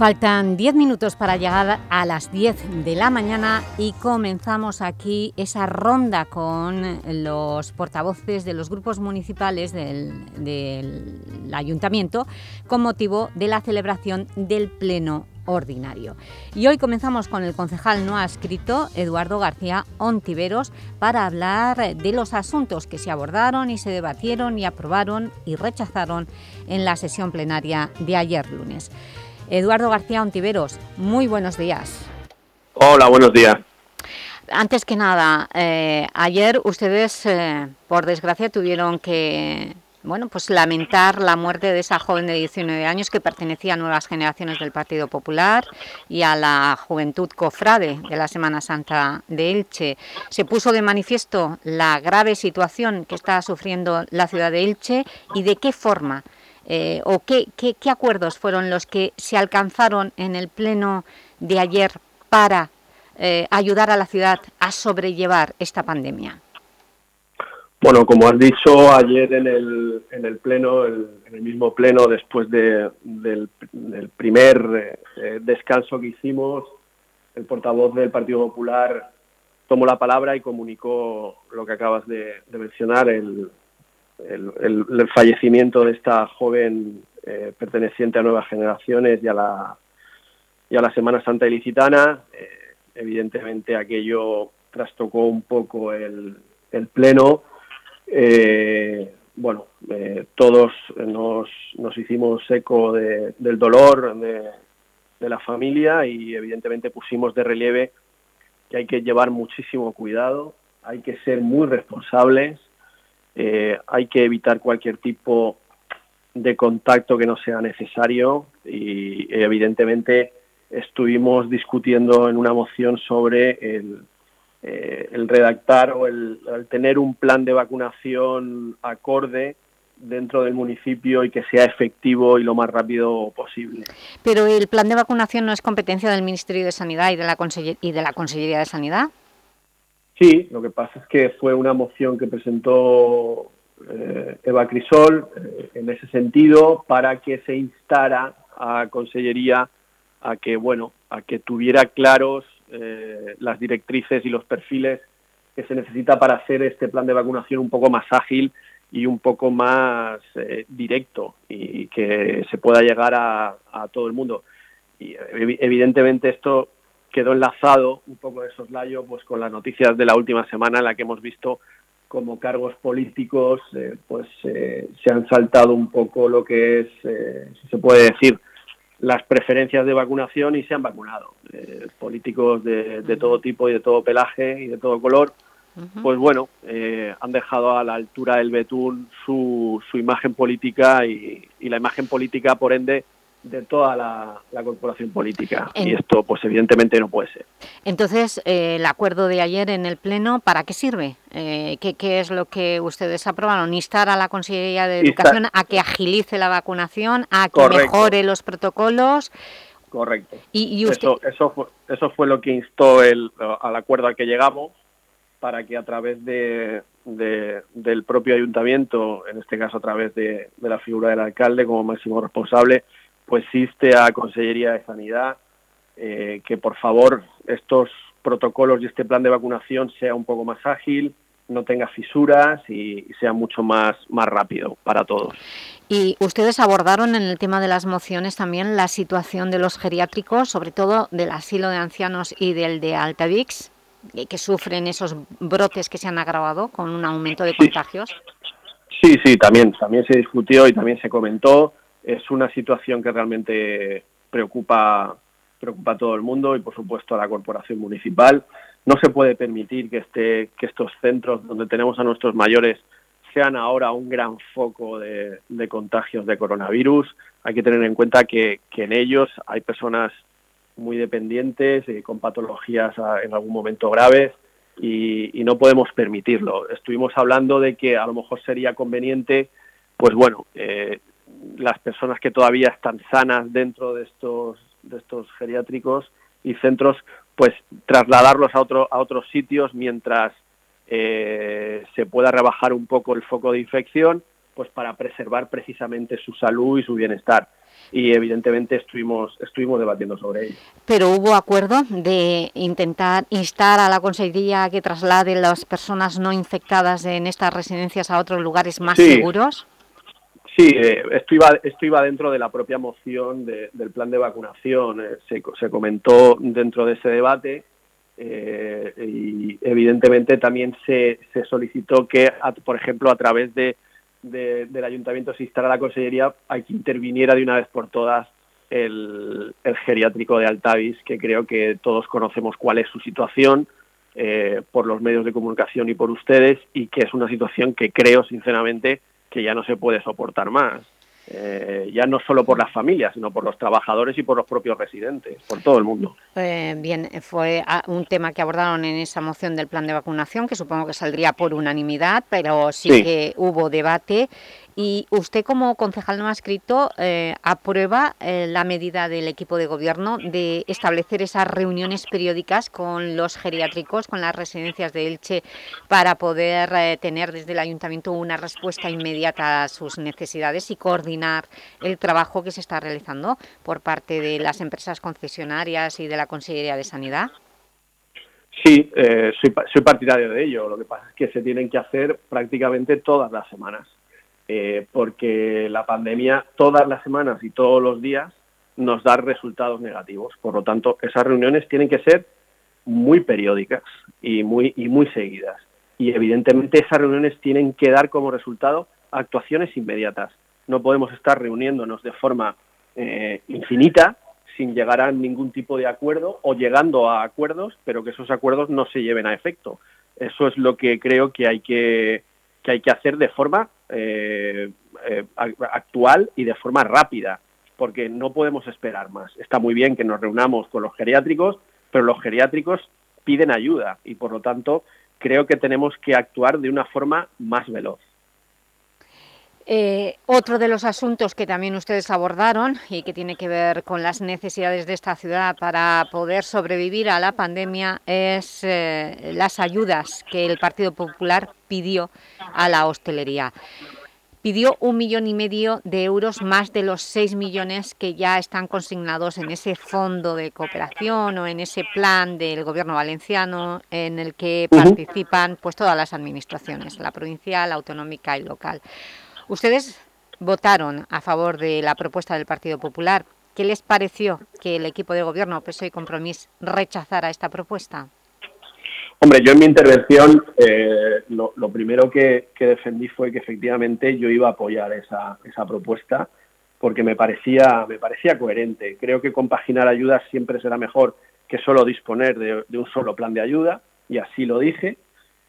Faltan 10 minutos para llegar a las 10 de la mañana y comenzamos aquí esa ronda con los portavoces de los grupos municipales del, del Ayuntamiento con motivo de la celebración del Pleno ordinario. Y hoy comenzamos con el concejal no adscrito, Eduardo García Ontiveros, para hablar de los asuntos que se abordaron y se debatieron y aprobaron y rechazaron en la sesión plenaria de ayer lunes. Eduardo García Ontiveros, muy buenos días. Hola, buenos días. Antes que nada, eh, ayer ustedes, eh, por desgracia, tuvieron que bueno, pues lamentar la muerte de esa joven de 19 años que pertenecía a nuevas generaciones del Partido Popular y a la juventud cofrade de la Semana Santa de Elche. Se puso de manifiesto la grave situación que está sufriendo la ciudad de Elche y de qué forma eh, o qué, acuerdos fueron los que se alcanzaron en el pleno de ayer para eh, ayudar a la ciudad a sobrellevar esta pandemia. Bueno, como has dicho ayer en el, en el pleno, el, en el mismo pleno, después de, del, del, primer eh, descanso que hicimos, el portavoz del Partido Popular tomó la palabra y comunicó lo que acabas de, de mencionar, el, el, fallecimiento de esta joven eh, perteneciente a nuevas generaciones y a la, y la Semana Santa Ilicitana. Eh, evidentemente aquello trastocó un poco el, pleno eh, bueno, todos nos, nos, hicimos eco de, del dolor de, la familia y evidentemente pusimos de relieve que hay que llevar muchísimo cuidado, hay que ser muy responsables, eh, hay que evitar cualquier tipo de contacto que no sea necesario y evidentemente estuvimos discutiendo en una moción sobre el, eh, el redactar o el, tener un plan de vacunación acorde dentro del municipio y que sea efectivo y lo más rápido posible. Pero el plan de vacunación no es competencia del Ministerio de Sanidad y de la, y de la Consellería de Sanidad. Sí, lo que pasa es que fue una moción que presentó eh, Eva Crisol eh, en ese sentido para que se instara a Consellería a que, bueno, a que tuviera claros eh, las directrices y los perfiles que se necesita para hacer este plan de vacunación un poco más ágil y un poco más eh, directo y que se pueda llegar a, a, todo el mundo. Y evidentemente esto quedó enlazado un poco de soslayo pues con las noticias de la última semana en la que hemos visto como cargos políticos eh, pues eh, se han saltado un poco lo que es, eh, si se puede decir, las preferencias de vacunación y se han vacunado. Eh, políticos de, de, todo tipo y de todo pelaje y de todo color, uh -huh. pues bueno, eh, han dejado a la altura del betún su, su imagen política y, y, la imagen política, por ende, de toda la, la corporación política. En... Y esto, pues evidentemente, no puede ser. Entonces, eh, el acuerdo de ayer en el Pleno, ¿para qué sirve? Eh, ¿qué, ¿qué, es lo que ustedes aprobaron? ¿Instar a la Consellería de Educación a que agilice la vacunación, a que Correcto. mejore los protocolos? Correcto. ¿Y, y usted... eso, eso, fue, eso fue lo que instó el, al acuerdo al que llegamos para que a través de, de, del propio ayuntamiento, en este caso a través de, de la figura del alcalde como máximo responsable, pues existe a Consellería de Sanidad eh, que por favor estos protocolos y este plan de vacunación sea un poco más ágil, no tenga fisuras y, y, sea mucho más, más rápido para todos. Y ustedes abordaron en el tema de las mociones también la situación de los geriátricos, sobre todo del asilo de ancianos y del de Altavix, que sufren esos brotes que se han agravado con un aumento de sí. contagios. Sí, sí, también, también se discutió y también se comentó es una situación que realmente preocupa, preocupa a todo el mundo y por supuesto a la corporación municipal. No se puede permitir que, este, que estos centros donde tenemos a nuestros mayores sean ahora un gran foco de, contagios de coronavirus. Hay que tener en cuenta que, en ellos hay personas muy dependientes y con patologías en algún momento graves y, no podemos permitirlo. Estuvimos hablando de que a lo mejor sería conveniente, pues bueno, eh, las personas que todavía están sanas dentro de estos de estos geriátricos y centros, pues trasladarlos a otro a otros sitios mientras eh, se pueda rebajar un poco el foco de infección, pues para preservar precisamente su salud y su bienestar. Y evidentemente estuvimos, estuvimos debatiendo sobre ello. Pero hubo acuerdo de intentar instar a la Consejería que traslade las personas no infectadas en estas residencias a otros lugares más seguros. Sí, eh, esto, iba, esto iba dentro de la propia moción del plan de vacunación. Eh, se, se comentó dentro de ese debate eh, y evidentemente también se, se solicitó que, por ejemplo, a través de, del ayuntamiento se instala la consellería, hay que interviniera de una vez por todas el, geriátrico de Altavis, que creo que todos conocemos cuál es su situación por los medios de comunicación y por ustedes, y que es una situación que creo, sinceramente, que ya no se puede soportar más. Eh, ya no solo por las familias, sino por los trabajadores y por los propios residentes, por todo el mundo. Eh, bien, fue ah, un tema que abordaron en esa moción del plan de vacunación, que supongo que saldría por unanimidad, pero sí. que hubo debate y usted como concejal no ha escrito eh, aprueba eh, la medida del equipo de gobierno de establecer esas reuniones periódicas con los geriátricos, con las residencias de Elche, para poder eh, tener desde el Ayuntamiento una respuesta inmediata a sus necesidades y coordinar el trabajo que se está realizando por parte de las empresas concesionarias y de la Consellería de Sanidad. Sí, soy, soy partidario de ello. Lo que pasa es que se tienen que hacer prácticamente todas las semanas. Eh, porque la pandemia todas las semanas y todos los días nos da resultados negativos. Por lo tanto, esas reuniones tienen que ser muy periódicas y muy, y muy seguidas. Y evidentemente esas reuniones tienen que dar como resultado actuaciones inmediatas. No podemos estar reuniéndonos de forma eh, infinita sin llegar a ningún tipo de acuerdo o llegando a acuerdos, pero que esos acuerdos no se lleven a efecto. Eso es lo que creo que hay que, que, hay que hacer de forma eh, eh, actual y de forma rápida, porque no podemos esperar más. Está muy bien que nos reunamos con los geriátricos, pero los geriátricos piden ayuda y por lo tanto creo que tenemos que actuar de una forma más veloz. Eh, otro de los asuntos que también ustedes abordaron y que tiene que ver con las necesidades de esta ciudad para poder sobrevivir a la pandemia es eh, las ayudas que el Partido Popular pidió a la hostelería. Pidió un millón y medio de euros más de los seis millones que ya están consignados en ese fondo de cooperación o en ese plan del gobierno valenciano en el que participan pues, todas las administraciones, la provincial, la autonómica y local. Ustedes votaron a favor de la propuesta del Partido Popular. ¿Qué les pareció que el equipo de gobierno, PSOE y Compromís, rechazara esta propuesta? Hombre, yo en mi intervención eh, lo, primero que, defendí fue que efectivamente yo iba a apoyar esa, propuesta porque me parecía, me parecía coherente. Creo que compaginar ayudas siempre será mejor que solo disponer de un solo plan de ayuda y así lo dije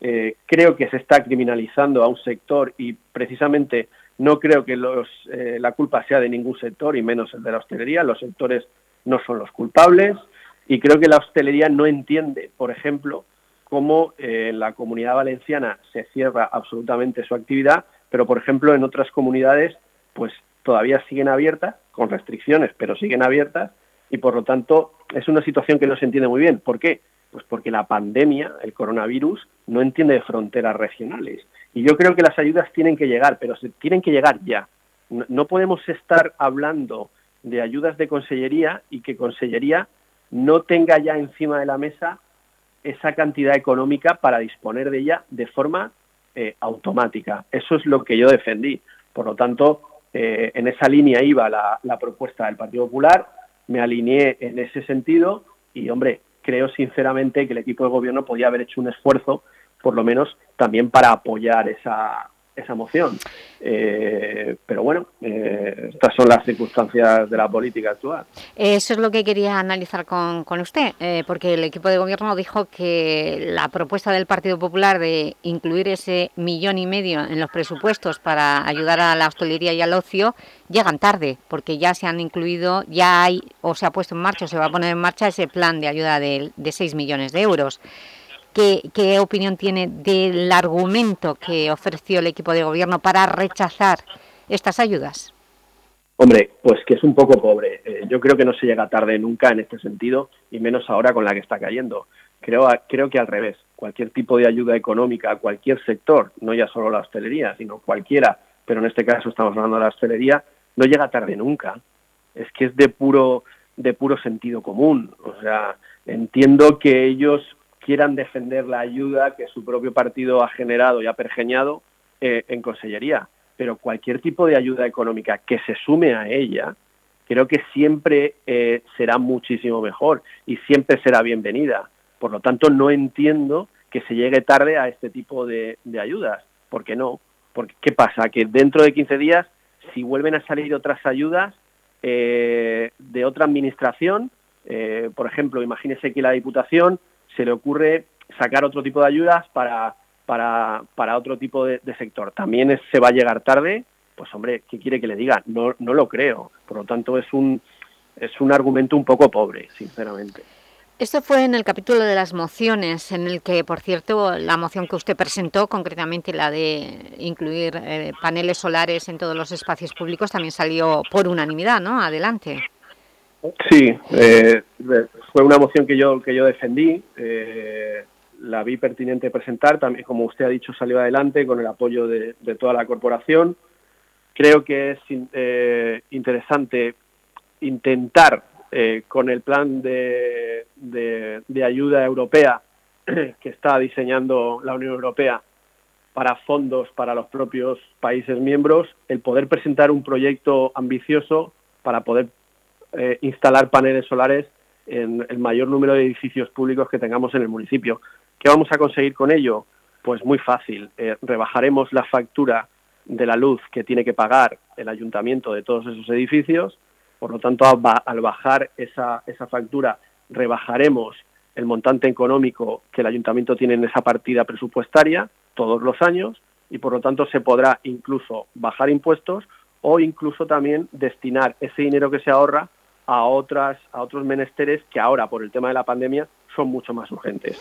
eh, creo que se está criminalizando a un sector y precisamente no creo que los, eh, la culpa sea de ningún sector y menos el de la hostelería. Los sectores no son los culpables y creo que la hostelería no entiende, por ejemplo, cómo eh, en la comunidad valenciana se cierra absolutamente su actividad, pero por ejemplo en otras comunidades pues todavía siguen abiertas, con restricciones, pero siguen abiertas y por lo tanto es una situación que no se entiende muy bien. ¿Por qué? Pues porque la pandemia, el coronavirus, no entiende de fronteras regionales. Y yo creo que las ayudas tienen que llegar, pero tienen que llegar ya. No, podemos estar hablando de ayudas de consellería y que consellería no tenga ya encima de la mesa esa cantidad económica para disponer de ella de forma eh, automática. Eso es lo que yo defendí. Por lo tanto, eh, en esa línea iba la propuesta del Partido Popular, me alineé en ese sentido y, hombre, creo sinceramente que el equipo de gobierno podía haber hecho un esfuerzo, por lo menos también para apoyar esa, esa moción. Eh, pero bueno, eh, estas son las circunstancias de la política actual. Eso es lo que quería analizar con, con usted, eh, porque el equipo de gobierno dijo que la propuesta del Partido Popular de incluir ese millón y medio en los presupuestos para ayudar a la hostelería y al ocio llegan tarde, porque ya se han incluido, ya hay o se ha puesto en marcha o se va a poner en marcha ese plan de ayuda de, de 6 millones de euros. ¿Qué, opinión tiene del argumento que ofreció el equipo de gobierno para rechazar estas ayudas? Hombre, pues que es un poco pobre. Eh, yo creo que no se llega tarde nunca en este sentido, y menos ahora con la que está cayendo. Creo, creo que al revés. Cualquier tipo de ayuda económica a cualquier sector, no ya solo la hostelería, sino cualquiera, pero en este caso estamos hablando de la hostelería, no llega tarde nunca. Es que es de puro, de puro sentido común. O sea, entiendo que ellos quieran defender la ayuda que su propio partido ha generado y ha pergeñado eh, en Consellería. Pero cualquier tipo de ayuda económica que se sume a ella, creo que siempre eh, será muchísimo mejor y siempre será bienvenida. Por lo tanto, no entiendo que se llegue tarde a este tipo de, ayudas. ¿Por qué no? Porque, ¿Qué pasa? Que dentro de 15 días, si vuelven a salir otras ayudas eh, de otra administración, por ejemplo, imagínese que la Diputación se le ocurre sacar otro tipo de ayudas para, para, para otro tipo de, sector. También se va a llegar tarde, pues hombre, ¿qué quiere que le diga? No, no lo creo. Por lo tanto, es un, es un argumento un poco pobre, sinceramente. Esto fue en el capítulo de las mociones, en el que, por cierto, la moción que usted presentó, concretamente la de incluir eh, paneles solares en todos los espacios públicos, también salió por unanimidad, ¿no? Adelante. Sí, eh, fue una moción que yo, que yo defendí, eh, la vi pertinente presentar, también como usted ha dicho salió adelante con el apoyo de, toda la corporación. Creo que es eh, interesante intentar con el plan de, de, ayuda europea que está diseñando la Unión Europea para fondos para los propios países miembros, el poder presentar un proyecto ambicioso para poder eh, instalar paneles solares en el mayor número de edificios públicos que tengamos en el municipio. ¿Qué vamos a conseguir con ello? Pues muy fácil. Eh, rebajaremos la factura de la luz que tiene que pagar el ayuntamiento de todos esos edificios. Por lo tanto, al bajar esa, esa factura, rebajaremos el montante económico que el ayuntamiento tiene en esa partida presupuestaria todos los años y por lo tanto se podrá incluso bajar impuestos o incluso también destinar ese dinero que se ahorra a, otras, a otros menesteres que ahora, por el tema de la pandemia, son mucho más urgentes.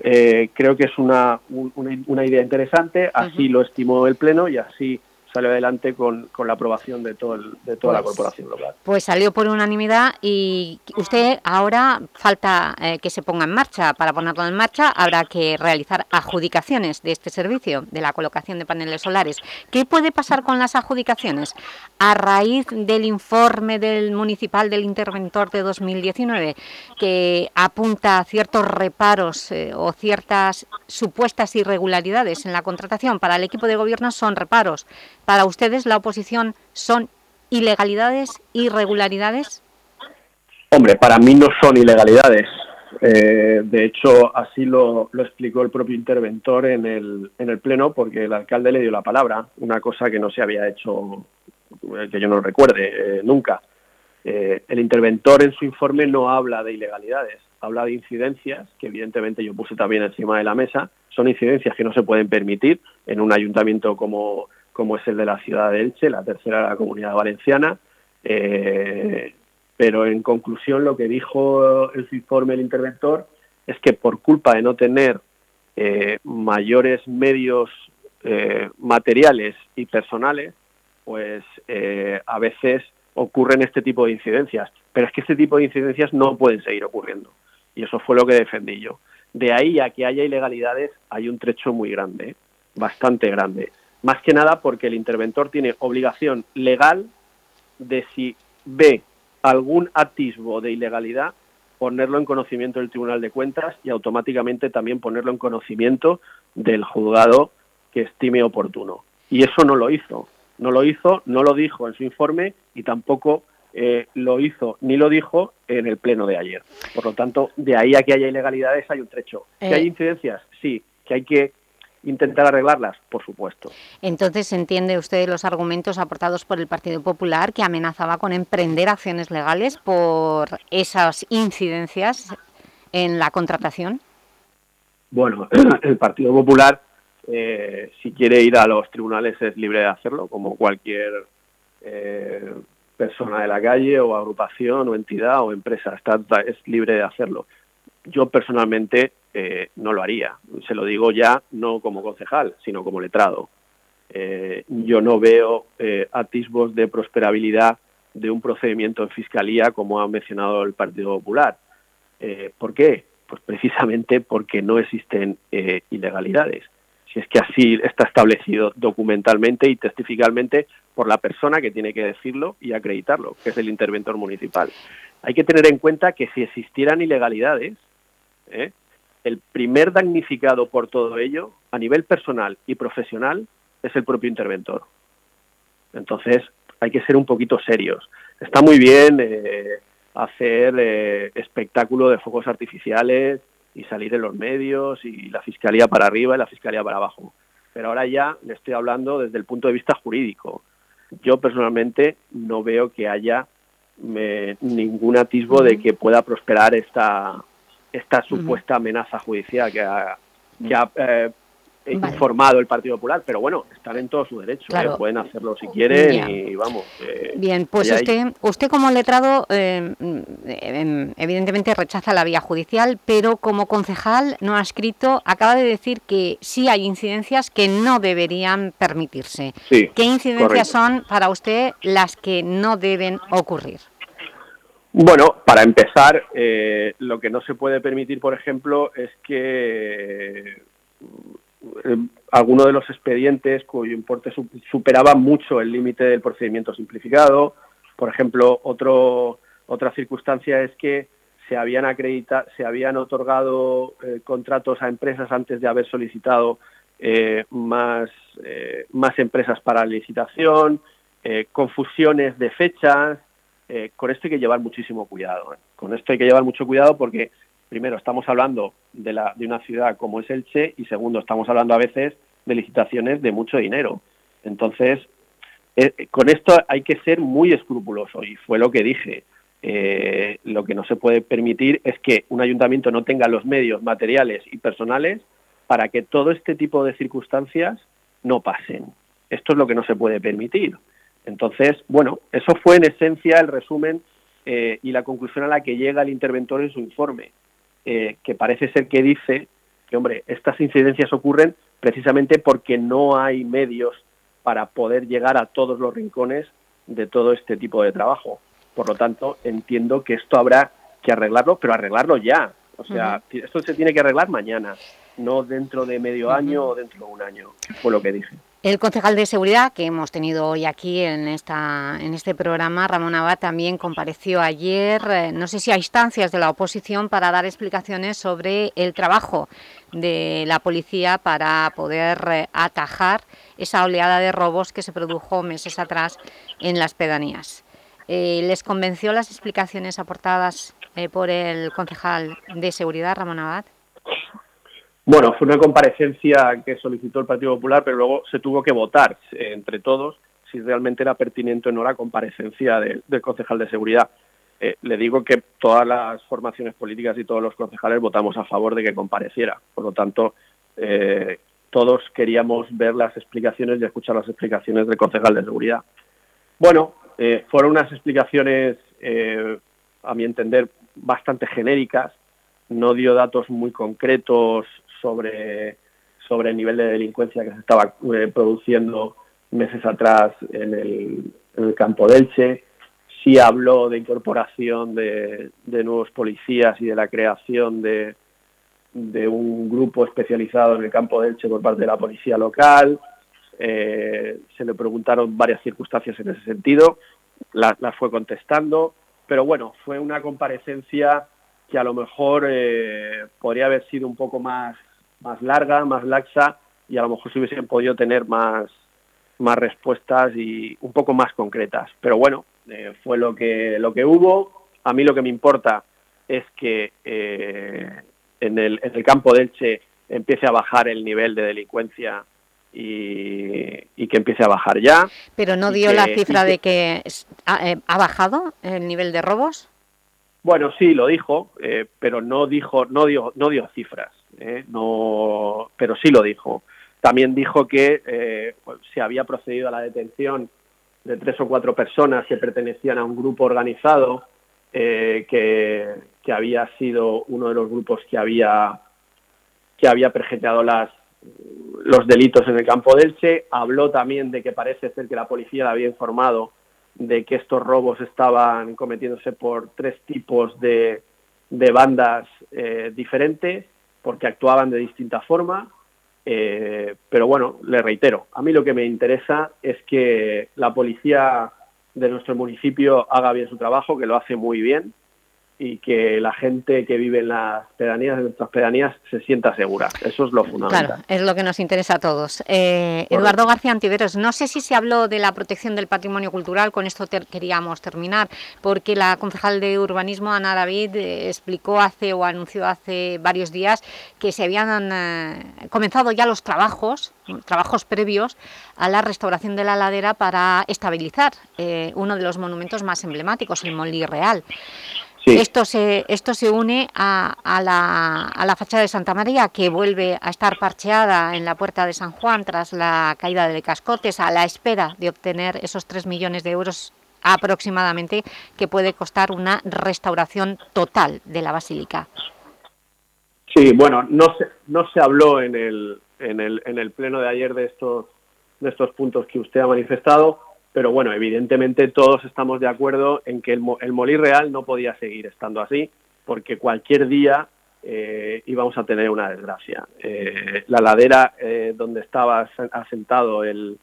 Eh, creo que es una, una, idea interesante, así lo estimó el Pleno y así salió adelante con, con la aprobación de, todo de toda la pues, corporación local. Pues salió por unanimidad y usted ahora falta eh, que se ponga en marcha. Para ponerlo en marcha habrá que realizar adjudicaciones de este servicio, de la colocación de paneles solares. ¿Qué puede pasar con las adjudicaciones? A raíz del informe del municipal del interventor de 2019, que apunta a ciertos reparos eh, o ciertas supuestas irregularidades en la contratación para el equipo de gobierno son reparos ¿Para ustedes la oposición son ilegalidades, irregularidades? Hombre, para mí no son ilegalidades. Eh, de hecho, así lo, explicó el propio interventor en el, en el Pleno, porque el alcalde le dio la palabra, una cosa que no se había hecho, eh, que yo no recuerde eh, nunca. el interventor en su informe no habla de ilegalidades, habla de incidencias, que evidentemente yo puse también encima de la mesa. Son incidencias que no se pueden permitir en un ayuntamiento como como es el de la ciudad de Elche, la tercera de la comunidad valenciana. Eh, pero en conclusión lo que dijo el informe del interventor es que por culpa de no tener eh, mayores medios eh, materiales y personales, pues a veces ocurren este tipo de incidencias. Pero es que este tipo de incidencias no pueden seguir ocurriendo. Y eso fue lo que defendí yo. De ahí a que haya ilegalidades hay un trecho muy grande, bastante grande. Más que nada porque el interventor tiene obligación legal de si ve algún atisbo de ilegalidad, ponerlo en conocimiento del Tribunal de Cuentas y automáticamente también ponerlo en conocimiento del juzgado que estime oportuno. Y eso no lo hizo. No lo hizo, no lo dijo en su informe y tampoco eh, lo hizo ni lo dijo en el pleno de ayer. Por lo tanto, de ahí a que haya ilegalidades hay un trecho. ¿Que hay eh. incidencias? Sí. ¿Que hay que intentar arreglarlas, por supuesto. Entonces, ¿entiende usted los argumentos aportados por el Partido Popular que amenazaba con emprender acciones legales por esas incidencias en la contratación? Bueno, el Partido Popular, eh, si quiere ir a los tribunales, es libre de hacerlo, como cualquier eh, persona de la calle o agrupación o entidad o empresa, está, es libre de hacerlo. Yo personalmente eh, no lo haría. Se lo digo ya no como concejal, sino como letrado. Eh, yo no veo eh, atisbos de prosperabilidad de un procedimiento en fiscalía como ha mencionado el Partido Popular. ¿Por qué? Pues precisamente porque no existen ilegalidades. Si es que así está establecido documentalmente y testificalmente por la persona que tiene que decirlo y acreditarlo, que es el interventor municipal. Hay que tener en cuenta que si existieran ilegalidades, ¿eh? El primer damnificado por todo ello, a nivel personal y profesional, es el propio interventor. Entonces, hay que ser un poquito serios. Está muy bien eh, hacer eh, espectáculo de fuegos artificiales y salir en los medios y la fiscalía para arriba y la fiscalía para abajo. Pero ahora ya le estoy hablando desde el punto de vista jurídico. Yo personalmente no veo que haya ningún atisbo de que pueda prosperar esta, esta supuesta amenaza judicial que ha, que ha eh, informado el Partido Popular, pero bueno, están en todo su derecho, ¿eh? pueden hacerlo si quieren y vamos. Eh, Bien, pues usted, usted como letrado em, evidentemente rechaza la vía judicial, pero como concejal no ha escrito, acaba de decir que sí hay incidencias que no deberían permitirse. ¿Qué incidencias son para usted las que no deben ocurrir? Bueno, para empezar, eh, lo que no se puede permitir, por ejemplo, es que eh, alguno de los expedientes cuyo importe superaba mucho el límite del procedimiento simplificado. Por ejemplo, otra circunstancia es que se habían acreditado, se habían otorgado eh, contratos a empresas antes de haber solicitado más, más empresas para licitación, confusiones de fechas, eh, con esto hay que llevar muchísimo cuidado. ¿eh? Con esto hay que llevar mucho cuidado porque, primero, estamos hablando de, la, de una ciudad como es Elche y, segundo, estamos hablando a veces de licitaciones de mucho dinero. Entonces, eh, con esto hay que ser muy escrupuloso y fue lo que dije. lo que no se puede permitir es que un ayuntamiento no tenga los medios materiales y personales para que todo este tipo de circunstancias no pasen. Esto es lo que no se puede permitir. Entonces, bueno, eso fue en esencia el resumen eh, y la conclusión a la que llega el interventor en su informe, eh, que parece ser que dice que, hombre, estas incidencias ocurren precisamente porque no hay medios para poder llegar a todos los rincones de todo este tipo de trabajo. Por lo tanto, entiendo que esto habrá que arreglarlo, pero arreglarlo ya. O sea, esto se tiene que arreglar mañana, no dentro de medio año o dentro de un año, fue lo que dije. El concejal de Seguridad, que hemos tenido hoy aquí en, esta, en este programa, Ramón Abad, también compareció ayer, eh, no sé si a instancias de la oposición, para dar explicaciones sobre el trabajo de la policía para poder eh, atajar esa oleada de robos que se produjo meses atrás en las pedanías. Eh, ¿Les convenció las explicaciones aportadas por el concejal de Seguridad, Ramón Abad? Bueno, fue una comparecencia que solicitó el Partido Popular, pero luego se tuvo que votar eh, entre todos si realmente era pertinente o no la comparecencia del concejal de seguridad. Eh, le digo que todas las formaciones políticas y todos los concejales votamos a favor de que compareciera. Por lo tanto, eh, todos queríamos ver las explicaciones y escuchar las explicaciones del concejal de seguridad. Bueno, fueron unas explicaciones, a mi entender, bastante genéricas. No dio datos muy concretos sobre, sobre el nivel de delincuencia que se estaba eh, produciendo meses atrás en el, en el campo de Elche. Sí habló de incorporación de, de nuevos policías y de la creación de, de, un grupo especializado en el campo de Elche por parte de la policía local. Eh, se le preguntaron varias circunstancias en ese sentido, las la fue contestando, pero bueno, fue una comparecencia que a lo mejor eh, podría haber sido un poco más más larga, más laxa y a lo mejor se hubiesen podido tener más, más respuestas y un poco más concretas. Pero bueno, eh, fue lo que, lo que hubo. A mí lo que me importa es que eh, en, el, en el campo de Elche empiece a bajar el nivel de delincuencia y, y que empiece a bajar ya. Pero no dio que- la cifra que- de que ha, eh, ha bajado el nivel de robos. Bueno, sí, lo dijo, eh, pero no dijo, no dio, no dio cifras, eh, no, pero sí lo dijo. También dijo que eh, pues, se había procedido a la detención de tres o cuatro personas que pertenecían a un grupo organizado eh, que, que había sido uno de los grupos que había que había pergetrado las los delitos en el campo de Elche. Habló también de que parece ser que la policía le había informado de que estos robos estaban cometiéndose por tres tipos de, de bandas eh, diferentes, porque actuaban de distinta forma. Eh, pero bueno, le reitero, a mí lo que me interesa es que la policía de nuestro municipio haga bien su trabajo, que lo hace muy bien, y que la gente que vive en las pedanías, de nuestras pedanías, se sienta segura. Eso es lo fundamental. Claro, es lo que nos interesa a todos. Eh. Eduardo García Antiveros, no sé si se habló de la protección del patrimonio cultural, con esto ter- queríamos terminar, porque la concejal de urbanismo, Ana David, eh, explicó hace o anunció hace varios días que se habían eh, comenzado ya los trabajos, trabajos previos a la restauración de la ladera para estabilizar uno de los monumentos más emblemáticos, el Molí Real. Esto, se, esto se une a, a la, a la fachada de Santa María, que vuelve a estar parcheada en la Puerta de San Juan tras la caída de Cascotes, a la espera de obtener esos 3 millones de euros aproximadamente, que puede costar una restauración total de la Basílica. Sí, bueno, no se, no se habló en el, en, el, en el pleno de ayer de estos, de estos puntos que usted ha manifestado, pero bueno, evidentemente todos estamos de acuerdo en que el, el Molí Real no podía seguir estando así, porque cualquier día eh, íbamos a tener una desgracia. Eh, la ladera eh, donde estaba asen- asentado el,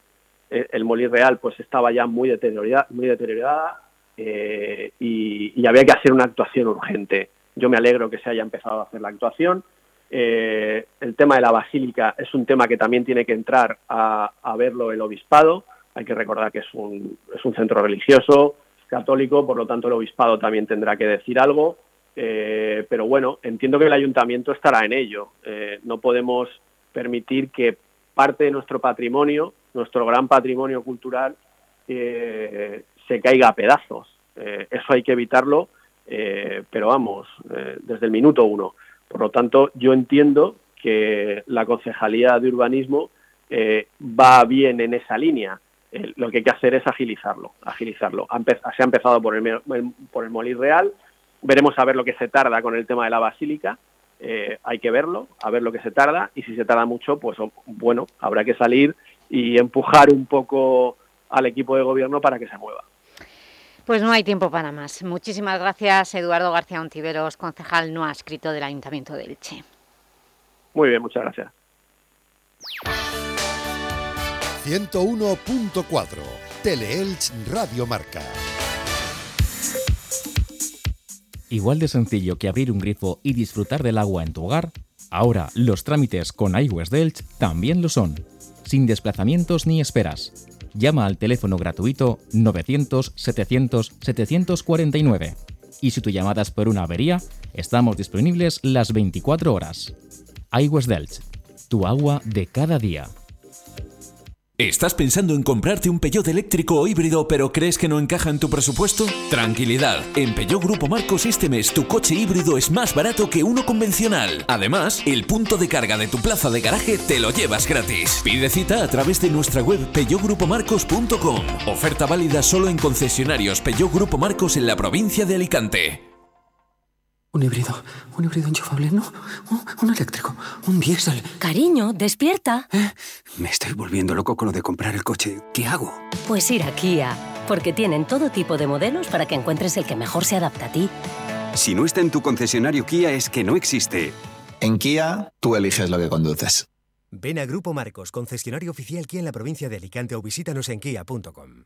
el el Molí Real pues estaba ya muy deteriorada, muy deteriorada y, había que hacer una actuación urgente. Yo me alegro que se haya empezado a hacer la actuación. El tema de la basílica es un tema que también tiene que entrar a verlo el obispado. Hay que recordar que es un, es un centro religioso católico, por lo tanto el obispado también tendrá que decir algo. Eh, pero bueno, entiendo que el ayuntamiento estará en ello. Eh, no podemos permitir que parte de nuestro patrimonio, nuestro gran patrimonio cultural, eh, se caiga a pedazos. Eso hay que evitarlo, pero vamos, desde el minuto uno. Por lo tanto, yo entiendo que la Concejalía de Urbanismo va bien en esa línea. Eh, lo que hay que hacer es agilizarlo, agilizarlo. Se ha empezado por el, por el Molí Real, veremos a ver lo que se tarda con el tema de la Basílica, eh, hay que verlo, a ver lo que se tarda, y si se tarda mucho, pues bueno, habrá que salir y empujar un poco al equipo de gobierno para que se mueva. Pues no hay tiempo para más. Muchísimas gracias, Eduardo García Ontiveros, concejal no adscrito del Ayuntamiento de Elche. Muy bien, muchas gracias. 101.4 Teleelch Radio Marca. Igual de sencillo que abrir un grifo y disfrutar del agua en tu hogar, ahora los trámites con iWest Delch también lo son, sin desplazamientos ni esperas. Llama al teléfono gratuito 900-700-749 y si tu llamada es por una avería, estamos disponibles las 24 horas. iWest Delch, tu agua de cada día. ¿Estás pensando en comprarte un Peugeot eléctrico o híbrido pero crees que no encaja en tu presupuesto? Tranquilidad, en Peugeot Grupo Marcos este mes tu coche híbrido es más barato que uno convencional. Además, el punto de carga de tu plaza de garaje te lo llevas gratis. Pide cita a través de nuestra web peugeotgrupomarcos.com. Oferta válida solo en concesionarios Peugeot Grupo Marcos en la provincia de Alicante. Un híbrido, un híbrido enchufable, no, un, un eléctrico, un diésel. Cariño, despierta. Me estoy volviendo loco con lo de comprar el coche. ¿Qué hago? Pues ir a Kia, porque tienen todo tipo de modelos para que encuentres el que mejor se adapta a ti. Si no está en tu concesionario Kia es que no existe. En Kia, tú eliges lo que conduces. Ven a Grupo Marcos, concesionario oficial Kia en la provincia de Alicante o visítanos en kia.com.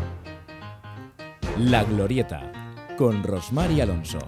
La Glorieta, con Rosmar y Alonso.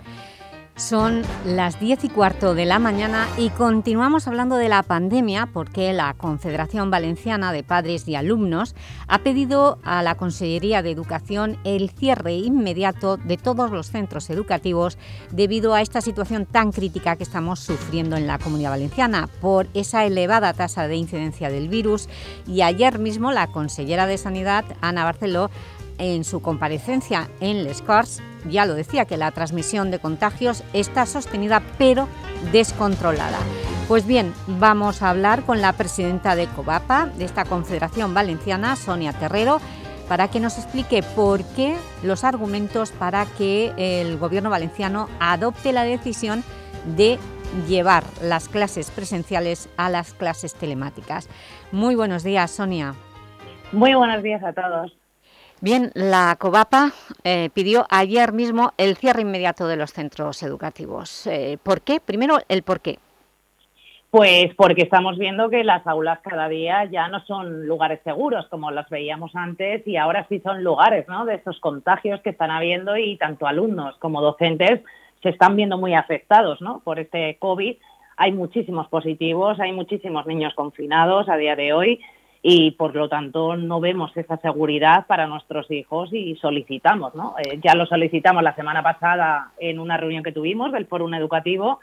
Son las 10 y cuarto de la mañana y continuamos hablando de la pandemia porque la Confederación Valenciana de Padres y Alumnos ha pedido a la Consellería de Educación el cierre inmediato de todos los centros educativos debido a esta situación tan crítica que estamos sufriendo en la Comunidad Valenciana por esa elevada tasa de incidencia del virus y ayer mismo la consellera de Sanidad, Ana Barceló, en su comparecencia en Les Corts ya lo decía, que la transmisión de contagios está sostenida pero descontrolada. Pues bien, vamos a hablar con la presidenta de COVAPA, de esta Confederación Valenciana, Sonia Terrero, para que nos explique por qué los argumentos para que el Gobierno valenciano adopte la decisión de llevar las clases presenciales a las clases telemáticas. Muy buenos días, Sonia. Muy buenos días a todos. Bien, la COVAPA eh, pidió ayer mismo el cierre inmediato de los centros educativos. Eh, ¿Por qué? Primero, el por qué. Pues porque estamos viendo que las aulas cada día ya no son lugares seguros como las veíamos antes y ahora sí son lugares ¿no? de estos contagios que están habiendo y tanto alumnos como docentes se están viendo muy afectados ¿no? por este COVID. Hay muchísimos positivos, hay muchísimos niños confinados a día de hoy y por lo tanto no vemos esa seguridad para nuestros hijos y solicitamos, ¿no? Eh, ya lo solicitamos la semana pasada en una reunión que tuvimos del Foro Educativo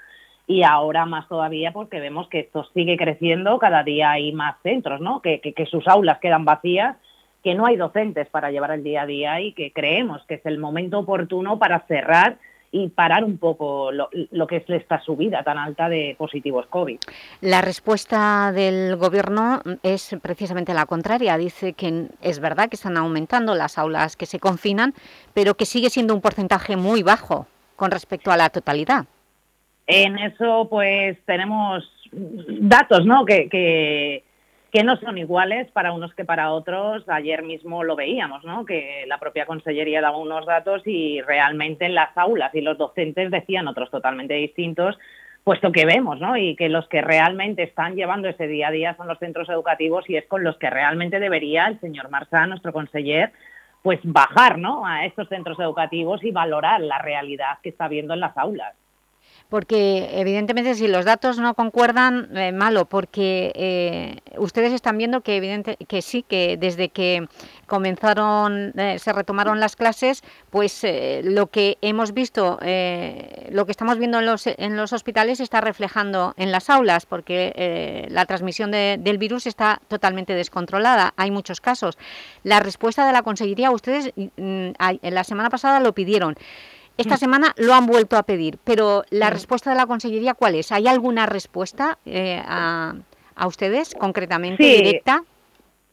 y ahora más todavía porque vemos que esto sigue creciendo, cada día hay más centros, ¿no? Que, que, que sus aulas quedan vacías, que no hay docentes para llevar el día a día y que creemos que es el momento oportuno para cerrar y parar un poco lo, lo, que es esta subida tan alta de positivos COVID. La respuesta del Gobierno es precisamente la contraria. Dice que es verdad que están aumentando las aulas que se confinan, pero que sigue siendo un porcentaje muy bajo con respecto a la totalidad. En eso pues tenemos datos ¿no? que, que que no son iguales para unos que para otros. Ayer mismo lo veíamos, ¿no? que la propia Consellería daba unos datos y realmente en las aulas y los docentes decían otros totalmente distintos, puesto que vemos ¿no? y que los que realmente están llevando ese día a día son los centros educativos y es con los que realmente debería el señor Marsá, nuestro conseller, pues bajar ¿no? a estos centros educativos y valorar la realidad que está viendo en las aulas porque evidentemente si los datos no concuerdan, eh, malo, porque eh, ustedes están viendo que, evidente, que sí, que desde que comenzaron, eh, se retomaron las clases, pues eh, lo que hemos visto, eh, lo que estamos viendo en los, en los hospitales está reflejando en las aulas, porque la transmisión de, del virus está totalmente descontrolada, hay muchos casos. La respuesta de la Consejería, ustedes mm, la semana pasada lo pidieron, esta semana lo han vuelto a pedir, pero la respuesta de la Consellería, ¿cuál es? ¿Hay alguna respuesta eh, a, a, ustedes, concretamente, sí. directa?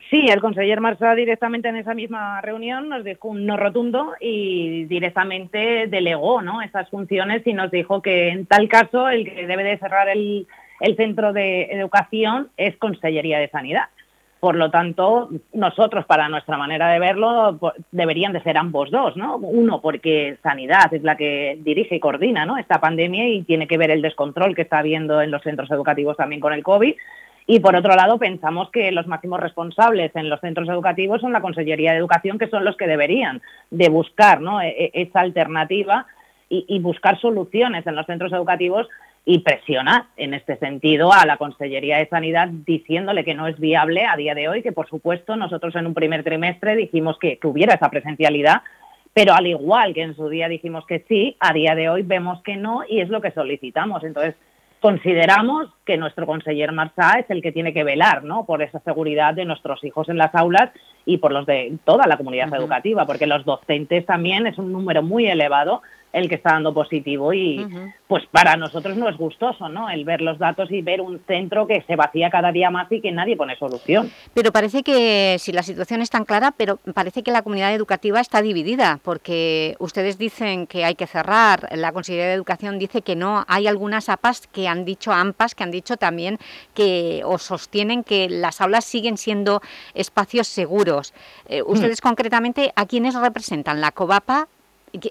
Sí, el conseller Marsá directamente en esa misma reunión nos dijo un no rotundo y directamente delegó ¿no? esas funciones y nos dijo que en tal caso el que debe de cerrar el, el centro de educación es Consellería de Sanidad. Por lo tanto, nosotros, para nuestra manera de verlo, deberían de ser ambos dos, ¿no? Uno, porque Sanidad es la que dirige y coordina esta pandemia y tiene que ver el descontrol que está habiendo en los centros educativos también con el COVID. Y por otro lado, pensamos que los máximos responsables en los centros educativos son la Consellería de Educación, que son los que deberían de buscar ¿no? esa alternativa y buscar soluciones en los centros educativos y presionar en este sentido a la Consellería de Sanidad diciéndole que no es viable a día de hoy, que por supuesto nosotros en un primer trimestre dijimos que, que, hubiera esa presencialidad, pero al igual que en su día dijimos que sí, a día de hoy vemos que no y es lo que solicitamos. Entonces, consideramos que nuestro conseller Marsá es el que tiene que velar ¿no? por esa seguridad de nuestros hijos en las aulas y por los de toda la comunidad educativa, porque los docentes también es un número muy elevado el que está dando positivo y pues para nosotros no es gustoso, ¿no? El ver los datos y ver un centro que se vacía cada día más y que nadie pone solución. Pero parece que, si la situación es tan clara, pero parece que la comunidad educativa está dividida, porque ustedes dicen que hay que cerrar, la Consejería de Educación dice que no, hay algunas APAS que han dicho, AMPAs, que han dicho también que, o sostienen que las aulas siguen siendo espacios seguros. Eh, hmm. ustedes concretamente, ¿a quiénes representan? ¿La COVAPA?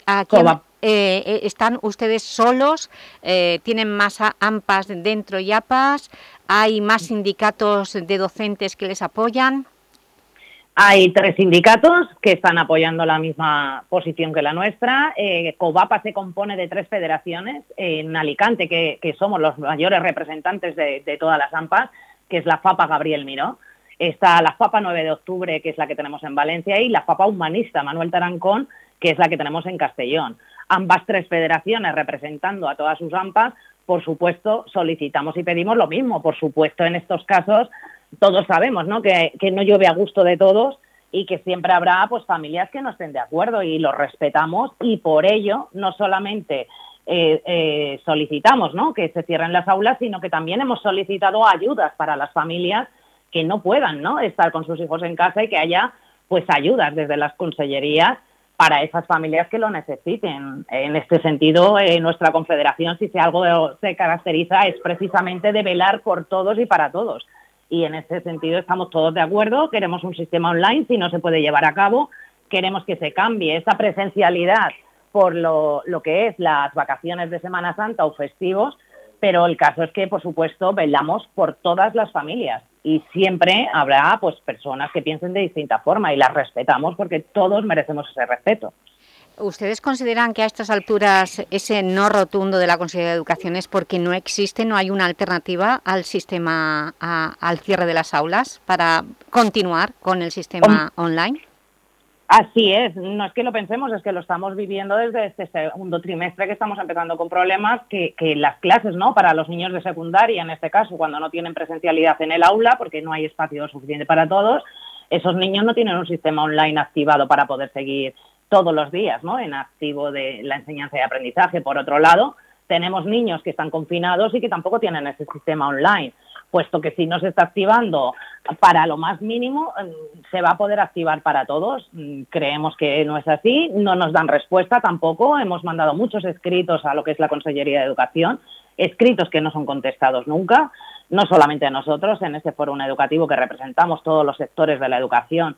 ¿A quién, eh, eh, ¿Están ustedes solos? Eh, ¿Tienen más AMPAs dentro y APAS? ¿Hay más sindicatos de docentes que les apoyan? Hay tres sindicatos que están apoyando la misma posición que la nuestra. COVAPA se compone de tres federaciones. En Alicante, que, somos los mayores representantes de, de, todas las AMPAs, que es la FAPA Gabriel Miró. Está la FAPA 9 de octubre, que es la que tenemos en Valencia, y la FAPA Humanista Manuel Tarancón, que es la que tenemos en Castellón ambas tres federaciones representando a todas sus AMPAs, por supuesto, solicitamos y pedimos lo mismo. Por supuesto, en estos casos, todos sabemos ¿no? Que, no llueve a gusto de todos y que siempre habrá pues, familias que no estén de acuerdo y lo respetamos y por ello no solamente eh, eh, solicitamos ¿no? que se cierren las aulas, sino que también hemos solicitado ayudas para las familias que no puedan ¿no? estar con sus hijos en casa y que haya pues ayudas desde las consellerías para esas familias que lo necesiten. En este sentido, eh, nuestra confederación, si algo se caracteriza, es precisamente de velar por todos y para todos. Y en este sentido estamos todos de acuerdo, queremos un sistema online, si no se puede llevar a cabo, queremos que se cambie esa presencialidad por lo, lo que es las vacaciones de Semana Santa o festivos, pero el caso es que, por supuesto, velamos por todas las familias y siempre habrá pues personas que piensen de distinta forma y las respetamos porque todos merecemos ese respeto. ¿Ustedes consideran que a estas alturas ese no rotundo de la Consejería de Educación es porque no existe, no hay una alternativa al sistema, al cierre de las aulas para continuar con el sistema online? Así es, no es que lo pensemos, es que lo estamos viviendo desde este segundo trimestre que estamos empezando con problemas que, las clases, ¿no? Para los niños de secundaria, en este caso, cuando no tienen presencialidad en el aula, porque no hay espacio suficiente para todos, esos niños no tienen un sistema online activado para poder seguir todos los días, ¿no? En activo de la enseñanza y aprendizaje. Por otro lado, tenemos niños que están confinados y que tampoco tienen ese sistema online puesto que si no se está activando para lo más mínimo, mm, se va a poder activar para todos. Mm, creemos que no es así, no nos dan respuesta tampoco. Hemos mandado muchos escritos a lo que es la Consellería de Educación, escritos que no son contestados nunca, no solamente a nosotros, en este foro educativo que representamos todos los sectores de la educación,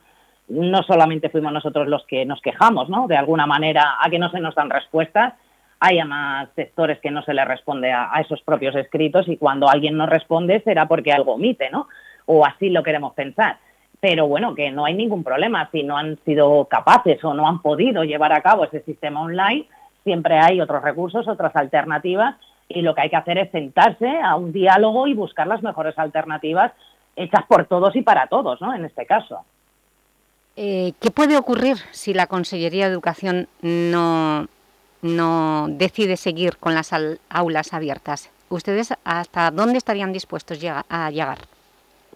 no solamente fuimos nosotros los que nos quejamos, ¿no? De alguna manera a que no se nos dan respuestas, hay más sectores que no se le responde a, esos propios escritos y cuando alguien no responde será porque algo omite, ¿no? O así lo queremos pensar. Pero bueno, que no hay ningún problema. Si no han sido capaces o no han podido llevar a cabo ese sistema online, siempre hay otros recursos, otras alternativas y lo que hay que hacer es sentarse a un diálogo y buscar las mejores alternativas hechas por todos y para todos, ¿no? En este caso. Eh, ¿Qué puede ocurrir si la Consellería de Educación no, no decide seguir con las aulas abiertas, ¿ustedes hasta dónde estarían dispuestos a llegar?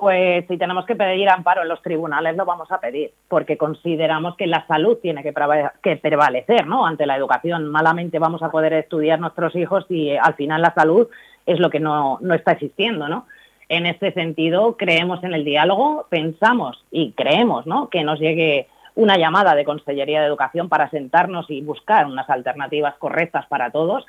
Pues si tenemos que pedir amparo en los tribunales lo vamos a pedir, porque consideramos que la salud tiene que, prevalecer ¿no? ante la educación. Malamente vamos a poder estudiar nuestros hijos y al final la salud es lo que no, no está existiendo. ¿no? En este sentido, creemos en el diálogo, pensamos y creemos ¿no? que nos llegue una llamada de Consellería de Educación para sentarnos y buscar unas alternativas correctas para todos.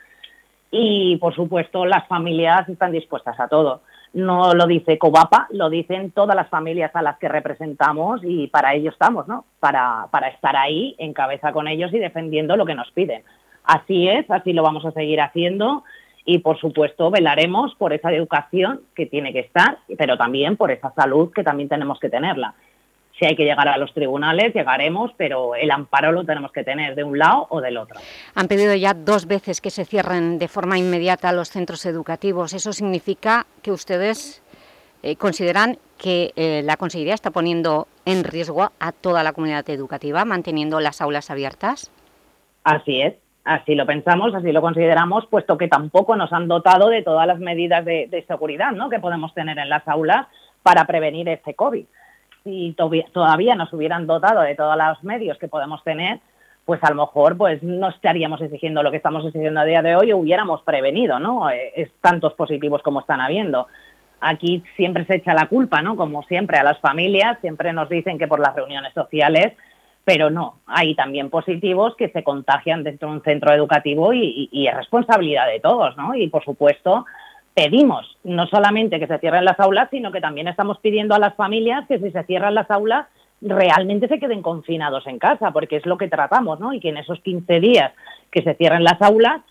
Y, por supuesto, las familias están dispuestas a todo. No lo dice Covapa, lo dicen todas las familias a las que representamos y para ello estamos, ¿no? Para, para estar ahí en cabeza con ellos y defendiendo lo que nos piden. Así es, así lo vamos a seguir haciendo y, por supuesto, velaremos por esa educación que tiene que estar, pero también por esa salud que también tenemos que tenerla. Si hay que llegar a los tribunales, llegaremos, pero el amparo lo tenemos que tener de un lado o del otro. Han pedido ya dos veces que se cierren de forma inmediata los centros educativos. ¿Eso significa que ustedes eh, consideran que eh, la Consejería está poniendo en riesgo a toda la comunidad educativa, manteniendo las aulas abiertas? Así es. Así lo pensamos, así lo consideramos, puesto que tampoco nos han dotado de todas las medidas de, de seguridad ¿no? que podemos tener en las aulas para prevenir este COVID si todavía nos hubieran dotado de todos los medios que podemos tener, pues a lo mejor pues no estaríamos exigiendo lo que estamos exigiendo a día de hoy o hubiéramos prevenido, ¿no? Eh, es tantos positivos como están habiendo. Aquí siempre se echa la culpa, ¿no? Como siempre a las familias, siempre nos dicen que por las reuniones sociales, pero no, hay también positivos que se contagian dentro de un centro educativo y, y es responsabilidad de todos, ¿no? Y por supuesto, pedimos no solamente que se cierren las aulas, sino que también estamos pidiendo a las familias que si se cierran las aulas realmente se queden confinados en casa, porque es lo que tratamos, ¿no? Y que en esos 15 días que se cierren las aulas,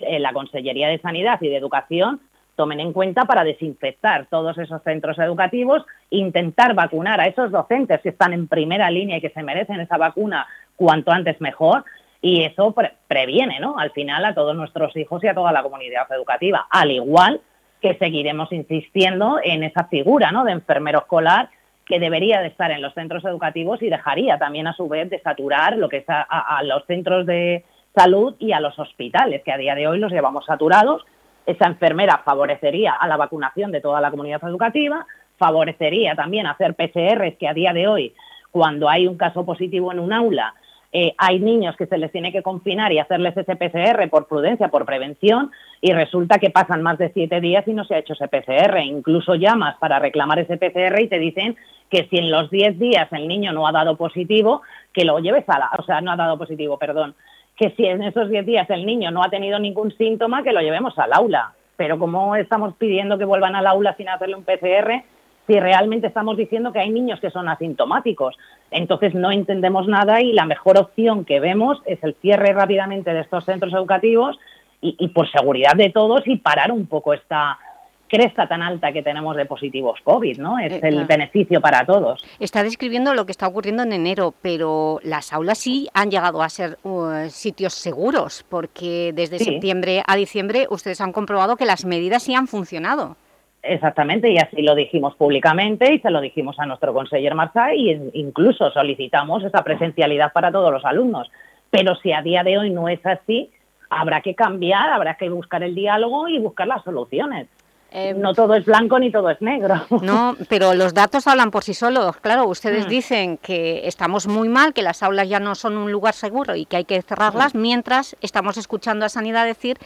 eh, la Consellería de Sanidad y de Educación tomen en cuenta para desinfectar todos esos centros educativos, intentar vacunar a esos docentes que están en primera línea y que se merecen esa vacuna cuanto antes mejor, y eso previene, ¿no? Al final a todos nuestros hijos y a toda la comunidad educativa, al igual que seguiremos insistiendo en esa figura, ¿no? De enfermero escolar que debería de estar en los centros educativos y dejaría también a su vez de saturar lo que es a, los centros de salud y a los hospitales, que a día de hoy los llevamos saturados. Esa enfermera favorecería a la vacunación de toda la comunidad educativa, favorecería también hacer PCRs que a día de hoy, cuando hay un caso positivo en un aula, eh, hay niños que se les tiene que confinar y hacerles ese PCR por prudencia, por prevención, y resulta que pasan más de siete días y no se ha hecho ese PCR. Incluso llamas para reclamar ese PCR y te dicen que si en los diez días el niño no ha dado positivo, que lo lleves a la, o sea, no ha dado positivo, perdón, que si en esos diez días el niño no ha tenido ningún síntoma, que lo llevemos al aula. Pero como estamos pidiendo que vuelvan al aula sin hacerle un PCR, si realmente estamos diciendo que hay niños que son asintomáticos. Entonces no entendemos nada y la mejor opción que vemos es el cierre rápidamente de estos centros educativos y, por seguridad de todos y parar un poco esta cresta tan alta que tenemos de positivos COVID, ¿no? Es eh, el beneficio para todos. Está describiendo lo que está ocurriendo en enero, pero las aulas sí han llegado a ser uh, sitios seguros, porque desde septiembre a diciembre ustedes han comprobado que las medidas sí han funcionado. Exactamente, y así lo dijimos públicamente y se lo dijimos a nuestro conseller Marsá y incluso solicitamos esa presencialidad para todos los alumnos. Pero si a día de hoy no es así, habrá que cambiar, habrá que buscar el diálogo y buscar las soluciones. Em, no todo es blanco ni todo es negro. No, pero los datos hablan por sí solos. Claro, ustedes mm. dicen que estamos muy mal, que las aulas ya no son un lugar seguro y que hay que cerrarlas, mientras estamos escuchando a Sanidad decir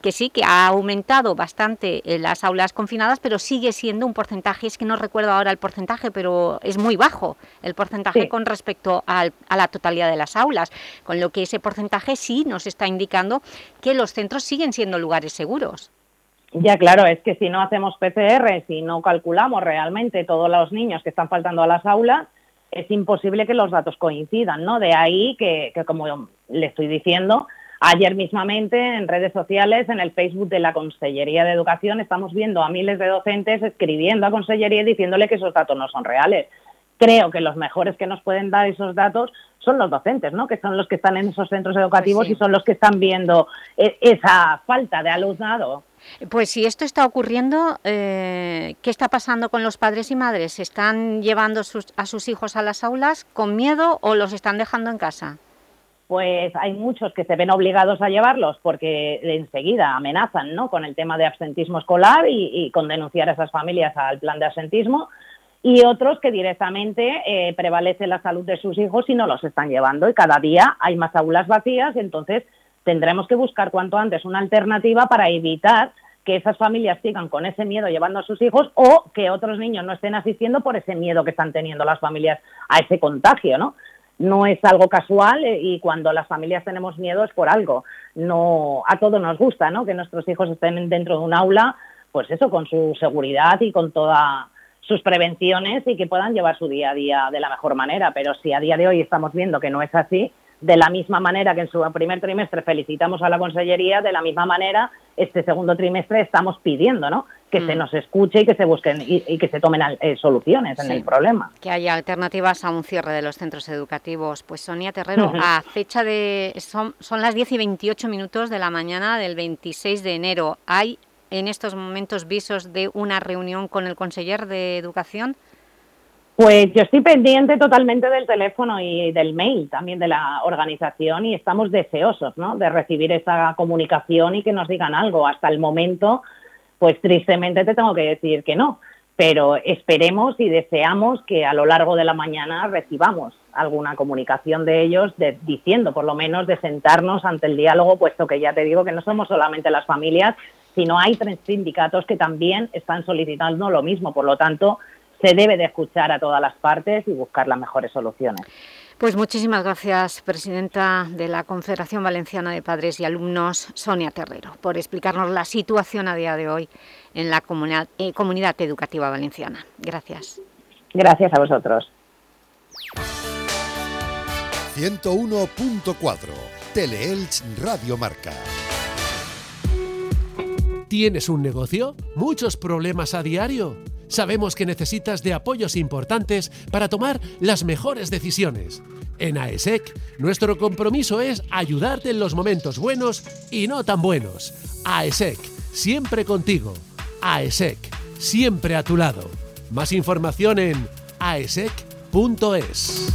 que sí, que ha aumentado bastante eh, las aulas confinadas, pero sigue siendo un porcentaje, es que no recuerdo ahora el porcentaje, pero es muy bajo el porcentaje con respecto a la totalidad de las aulas, con lo que ese porcentaje sí nos está indicando que los centros siguen siendo lugares seguros. Ya, claro, es que si no hacemos PCR, si no calculamos realmente todos los niños que están faltando a las aulas, es imposible que los datos coincidan, ¿no? De ahí que, como le estoy diciendo, ayer mismamente en redes sociales, en el Facebook de la Consellería de Educación, estamos viendo a miles de docentes escribiendo a Consellería y diciéndole que esos datos no son reales. Creo que los mejores que nos pueden dar esos datos son los docentes, ¿no? que son los que están en esos centros educativos pues y son los que están viendo e, esa falta de alumnado pues si esto está ocurriendo, eh, ¿qué está pasando con los padres y madres? ¿Están llevando a sus hijos a las aulas con miedo o los están dejando en casa? Pues hay muchos que se ven obligados a llevarlos porque enseguida amenazan ¿no? con el tema de absentismo escolar y, con denunciar a esas familias al plan de absentismo y otros que directamente eh, prevalece la salud de sus hijos y no los están llevando y cada día hay más aulas vacías, entonces tendremos que buscar cuanto antes una alternativa para evitar que esas familias sigan con ese miedo llevando a sus hijos o que otros niños no estén asistiendo por ese miedo que están teniendo las familias a ese contagio, ¿no? No es algo casual eh, y cuando las familias tenemos miedo es por algo. No a todos nos gusta, ¿no? Que nuestros hijos estén dentro de un aula, pues eso con su seguridad y con todas sus prevenciones y que puedan llevar su día a día de la mejor manera, pero si a día de hoy estamos viendo que no es así, de la misma manera que en su primer trimestre felicitamos a la Consellería, de la misma manera este segundo trimestre estamos pidiendo ¿no? que se mm. nos escuche y que se busquen y, que se tomen eh, soluciones en el problema. Que haya alternativas a un cierre de los centros educativos. Pues Sonia Terrero, a fecha de... Son, son las 10 y 28 minutos de la mañana del 26 de enero. ¿Hay en estos momentos visos de una reunión con el conseller de Educación? Pues yo estoy pendiente totalmente del teléfono y del mail también de la organización y estamos deseosos ¿no? de recibir esa comunicación y que nos digan algo. Hasta el momento, pues tristemente te tengo que decir que no. pero esperemos y deseamos que a lo largo de la mañana recibamos alguna comunicación de ellos diciendo, por lo menos, de sentarnos ante el diálogo, puesto que ya te digo que no somos solamente las familias, sino hay tres sindicatos que también están solicitando lo mismo. Por lo tanto, se debe de escuchar a todas las partes y buscar las mejores soluciones. Pues muchísimas gracias, presidenta de la Confederación Valenciana de Padres y Alumnos, Sonia Terrero, por explicarnos la situación a día de hoy en la comunidad, eh, comunidad educativa valenciana. Gracias. Gracias a vosotros. 101.4 Teleelch Radio Marca. ¿Tienes un negocio? ¿Muchos problemas a diario? Sabemos que necesitas de apoyos importantes para tomar las mejores decisiones. En AESEC, nuestro compromiso es ayudarte en los momentos buenos y no tan buenos. AESEC, siempre contigo. AESEC, siempre a tu lado. Más información en aesec.es.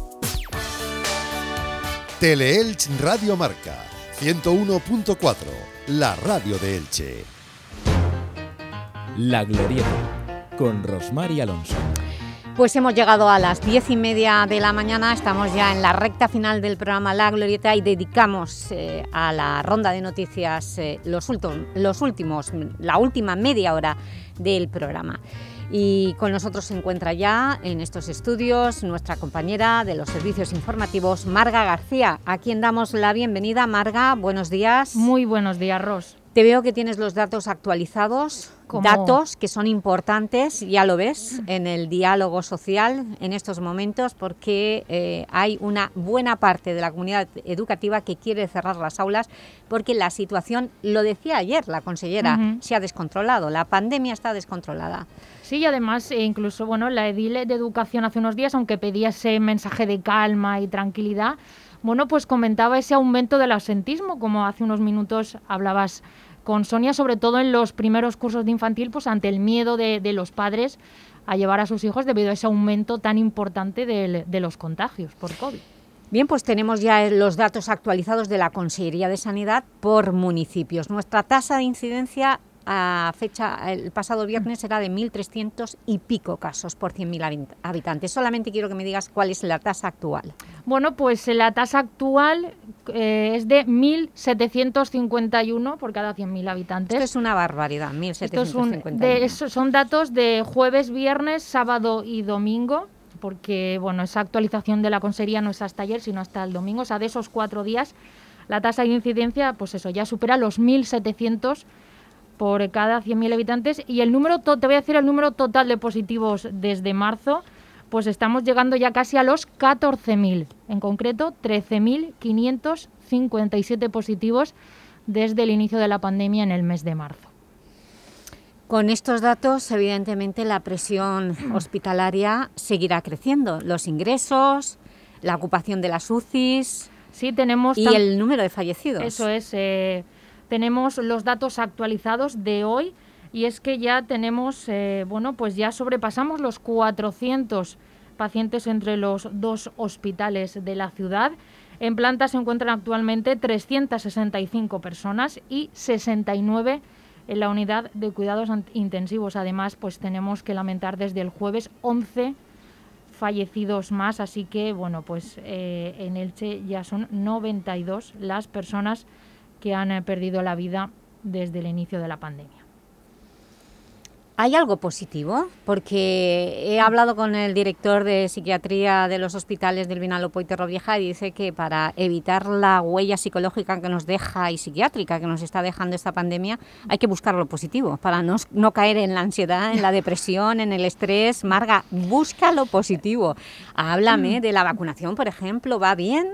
Teleelch Radio Marca 101.4, la radio de Elche. La Glorieta, con Rosmar y Alonso. Pues hemos llegado a las diez y media de la mañana, estamos ya en la recta final del programa La Glorieta y dedicamos eh, a la ronda de noticias eh, los, los últimos, la última media hora del programa. Y con nosotros se encuentra ya en estos estudios nuestra compañera de los servicios informativos, Marga García, a quien damos la bienvenida. Marga, buenos días. Muy buenos días, Ros. Te veo que tienes los datos actualizados, datos que son importantes, ya lo ves, en el diálogo social en estos momentos, porque eh, hay una buena parte de la comunidad educativa que quiere cerrar las aulas, porque la situación, lo decía ayer la consellera, se ha descontrolado, la pandemia está descontrolada. Sí, y además eh, incluso bueno, la edile de educación hace unos días, aunque pedía ese mensaje de calma y tranquilidad, bueno, pues comentaba ese aumento del asentismo, como hace unos minutos hablabas con Sonia, sobre todo en los primeros cursos de infantil, pues ante el miedo de, los padres a llevar a sus hijos debido a ese aumento tan importante de, de los contagios por COVID. Bien, pues tenemos ya los datos actualizados de la Consejería de Sanidad por municipios. Nuestra tasa de incidencia a fecha, el pasado viernes era de 1.300 y pico casos por 100.000 habitantes. Solamente quiero que me digas cuál es la tasa actual. Bueno, pues la tasa actual eh, es de 1.751 por cada 100.000 habitantes. Esto es una barbaridad, 1.751. son datos de jueves, viernes, sábado y domingo porque bueno, esa actualización de la consejería no es hasta ayer, sino hasta el domingo. O sea, de esos cuatro días, la tasa de incidencia, pues eso, ya supera los 1.700 por cada 100.000 habitantes y el número, te voy a decir el número total de positivos desde marzo, pues estamos llegando ya casi a los 14.000, en concreto 13.557 positivos desde el inicio de la pandemia en el mes de marzo. Con estos datos, evidentemente, la presión hospitalaria seguirá creciendo. Los ingresos, la ocupación de las UCIs sí, tenemos y el número de fallecidos. Eso es. Eh, tenemos los datos actualizados de hoy y es que ya tenemos, eh, bueno, pues ya sobrepasamos los 400 pacientes entre los dos hospitales de la ciudad. En planta se encuentran actualmente 365 personas y 69 en la unidad de cuidados intensivos. Además, pues tenemos que lamentar desde el jueves 11 fallecidos más, así que bueno, pues eh, en Elche ya son 92 las personas que han eh, perdido la vida desde el inicio de la pandemia. ¿Hay algo positivo? Porque he hablado con el director de psiquiatría de los hospitales del Vinalopó y Terrovieja y dice que para evitar la huella psicológica que nos deja y psiquiátrica que nos está dejando esta pandemia, hay que buscar lo positivo para no, no caer en la ansiedad, en la depresión, en el estrés. Marga, busca lo positivo. Háblame mm. de la vacunación, por ejemplo, ¿va bien?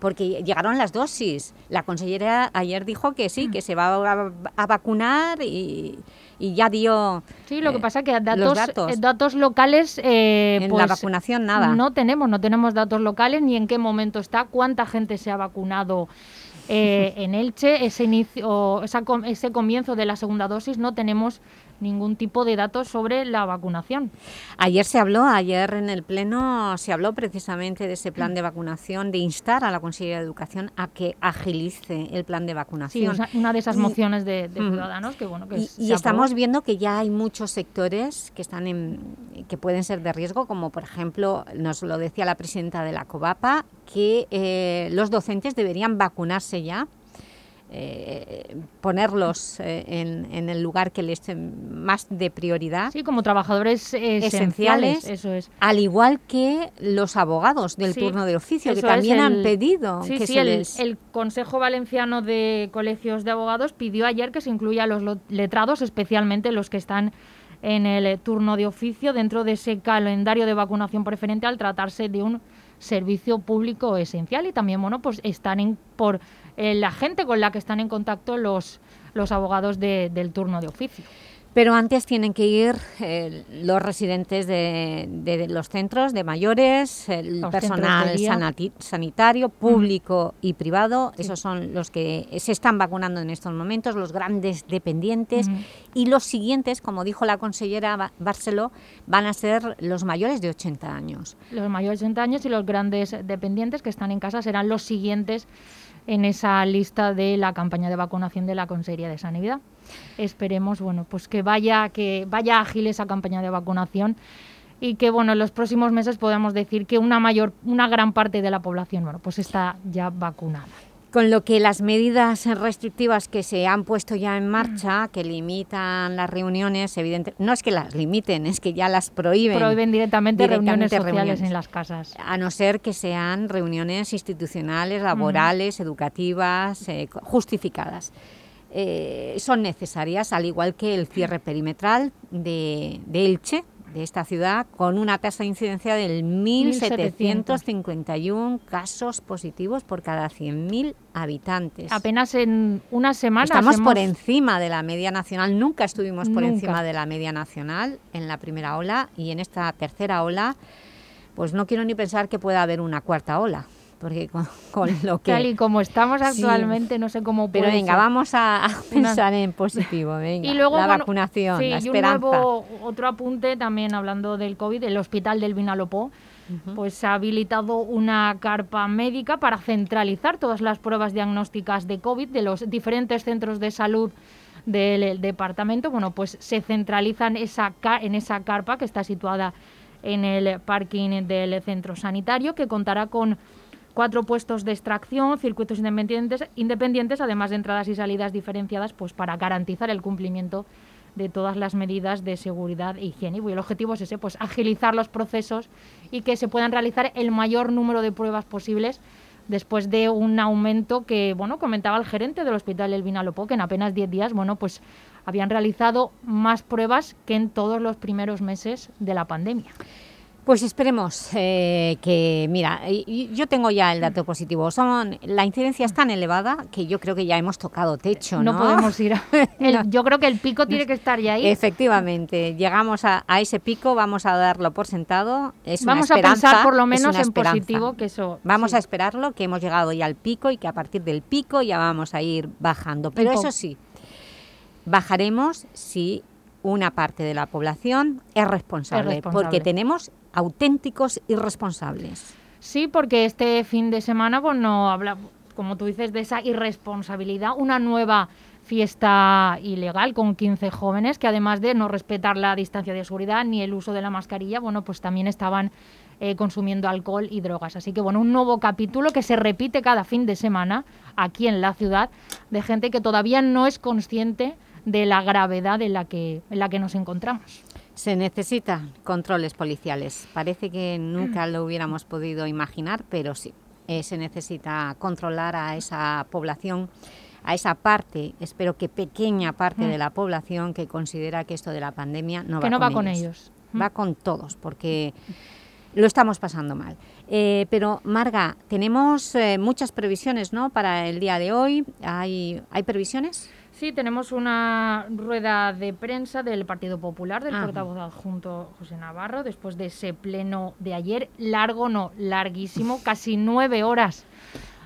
Porque llegaron las dosis. La consellera ayer dijo que sí, que se va a vacunar y y ya dio Sí, lo que eh, pasa es que datos, los datos. eh, datos locales... eh, En pues, la vacunación nada. No tenemos, no tenemos datos locales ni en qué momento está, cuánta gente se ha vacunado eh, en Elche, ese, inicio, esa com- ese comienzo de la segunda dosis, no tenemos ningún tipo de datos sobre la vacunación. Ayer se habló, ayer en el Pleno se habló precisamente de ese plan de vacunación, de instar a la Consejería de Educación a que agilice el plan de Sí, vacunación. sea, una de esas Y- mociones de, de ciudadanos que bueno que Y, aprobó. estamos viendo que ya hay muchos sectores que están en, que pueden ser de riesgo, como por ejemplo, nos lo decía la presidenta de la COVAPA, que eh, los docentes deberían vacunarse ya, eh, ponerlos eh, en, en el lugar que les eh, más de prioridad. Sí, como trabajadores esenciales, eso es. Al igual que los abogados del Sí, turno de oficio, que también han pedido Sí, que sí, se el, les... el Consejo Valenciano de Colegios de Abogados pidió ayer que se incluya a los lo- letrados, especialmente los que están en el eh, turno de oficio, dentro de ese calendario de vacunación preferente al tratarse de un servicio público esencial y también, bueno, pues están en, por eh, la gente con la que están en contacto los, los abogados de- del turno de oficio. Pero antes tienen que ir eh, los residentes de, de los centros de mayores, el Los personal sanitario, público y privado. Esos son los que se están vacunando en estos momentos, los grandes dependientes. Y los siguientes, como dijo la consellera Ba- Barceló, van a ser los mayores de 80 años. Los mayores de 80 años y los grandes dependientes que están en casa serán los siguientes en esa lista de la campaña de vacunación de la Consejería de Sanidad. Esperemos, bueno, pues que vaya que vaya ágil esa campaña de vacunación y que bueno, en los próximos meses podamos decir que una mayor una gran parte de la población, bueno, pues está ya vacunada. Con lo que las medidas restrictivas que se han puesto ya en marcha, que limitan las reuniones, evidente, no es que las limiten, es que ya las prohíben. Prohíben directamente, reuniones sociales reuniones. en las casas. A no ser que sean reuniones institucionales, laborales, educativas, eh, justificadas. Eh, son necesarias, al igual que el cierre perimetral de, de Elche, de esta ciudad, con una tasa de incidencia del 1.751 casos positivos por cada 100.000 habitantes. Apenas en una semana Estamos por encima de la media nacional, nunca estuvimos por Nunca. encima de la media nacional en la primera ola y en esta tercera ola, pues no quiero ni pensar que pueda haber una cuarta ola, porque con, con lo que... Tal y como estamos Sí. actualmente, no sé cómo Pero puede venga, ser. vamos a, a Una- pensar en positivo, venga, Y luego, la bueno, vacunación, sí, la y un nuevo, otro apunte también hablando del COVID, el Hospital del Vinalopó, pues ha habilitado una carpa médica para centralizar todas las pruebas diagnósticas de COVID de los diferentes centros de salud del el departamento. Bueno, pues se centralizan esa, en esa carpa que está situada en el parking del centro sanitario, que contará con cuatro puestos de extracción, circuitos independientes, independientes, además de entradas y salidas diferenciadas, pues para garantizar el cumplimiento de todas las medidas de seguridad e higiene. Y el objetivo es ese, pues agilizar los procesos y que se puedan realizar el mayor número de pruebas posibles después de un aumento que, bueno, comentaba el gerente del Hospital El Vinalopó, que en apenas 10 días, bueno, pues habían realizado más pruebas que en todos los primeros meses de la pandemia. Pues esperemos eh, que, mira, yo tengo ya el dato positivo. Son, la incidencia es tan elevada que yo creo que ya hemos tocado techo, ¿no? No podemos ir a... el- No. Yo creo que el pico tiene que estar ya ahí. Efectivamente, llegamos a, a ese pico, vamos a darlo por sentado. Es una Vamos a pensar por lo menos en esperanza. positivo, que eso... Vamos sí. a esperarlo, que hemos llegado ya al pico y que a partir del pico ya vamos a ir bajando. Pero po- eso sí, bajaremos si una parte de la población es responsable, responsable. porque tenemos auténticos irresponsables. Sí, porque este fin de semana, bueno, habla, como tú dices, de esa irresponsabilidad, una nueva fiesta ilegal con 15 jóvenes que además de no respetar la distancia de seguridad ni el uso de la mascarilla, bueno, pues también estaban eh, consumiendo alcohol y drogas. Así que bueno, un nuevo capítulo que se repite cada fin de semana aquí en la ciudad de gente que todavía no es consciente de la gravedad en la que, en la que nos encontramos. Se necesitan controles policiales. Parece que nunca lo hubiéramos podido imaginar, pero sí, eh, se necesita controlar a esa población, a esa parte, espero que pequeña parte Mm. de la población que considera que esto de la pandemia no Que va no con va con ellos. ellos. Mm. Va con todos, porque lo estamos pasando mal. Eh, pero, Marga, tenemos eh, muchas previsiones ¿no? para el día de hoy. ¿Hay, ¿Hay previsiones? Sí, tenemos una rueda de prensa del Partido Popular, del Ajá. portavoz adjunto José Navarro, después de ese pleno de ayer, largo no, larguísimo, casi nueve horas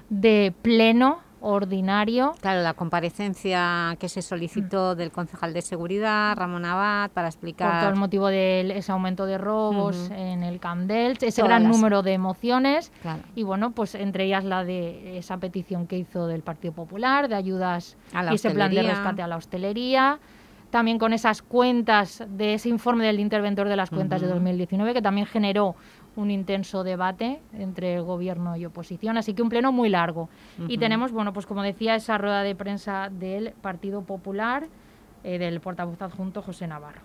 de pleno ordinario. Claro, la comparecencia que se solicitó del concejal de seguridad, Ramón Abad, para explicar... por todo el motivo de ese aumento de robos en el Camp Delch, ese Todas gran las- número de emociones Claro. y bueno, pues entre ellas la de esa petición que hizo del Partido Popular de ayudas A la y ese plan de rescate a la hostelería. También con esas cuentas de ese informe del interventor de las cuentas de Ujú. 2019 que también generó un intenso debate entre gobierno y oposición, así que un pleno muy largo. Y tenemos, bueno, pues como decía, esa rueda de prensa del Partido Popular, eh, del portavoz adjunto José Navarro.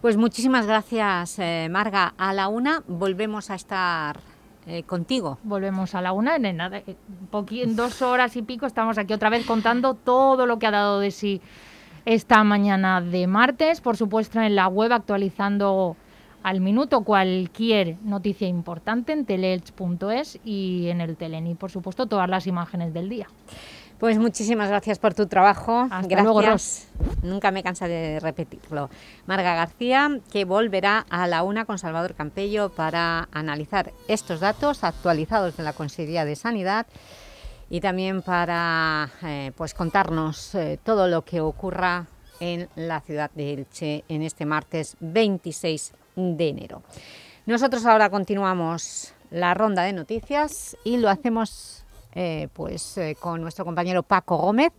Pues muchísimas gracias, eh, Marga. A la una volvemos a estar eh, contigo. Volvemos a la una, en nada, en dos horas y pico estamos aquí otra vez contando todo lo que ha dado de sí esta mañana de martes, por supuesto en la web actualizando al minuto cualquier noticia importante en teleelch.es y en el Teleni, por supuesto, todas las imágenes del día. Pues muchísimas gracias por tu trabajo. Hasta gracias. luego, Ros. Nunca me cansa de repetirlo. Marga García, que volverá a la una con Salvador Campello para analizar estos datos actualizados de la Consejería de Sanidad y también para eh, pues contarnos eh, todo lo que ocurra en la ciudad de Elche en este martes 26 de enero. Nosotros ahora continuamos la ronda de noticias y lo hacemos eh, pues, eh, con nuestro compañero Paco Gómez,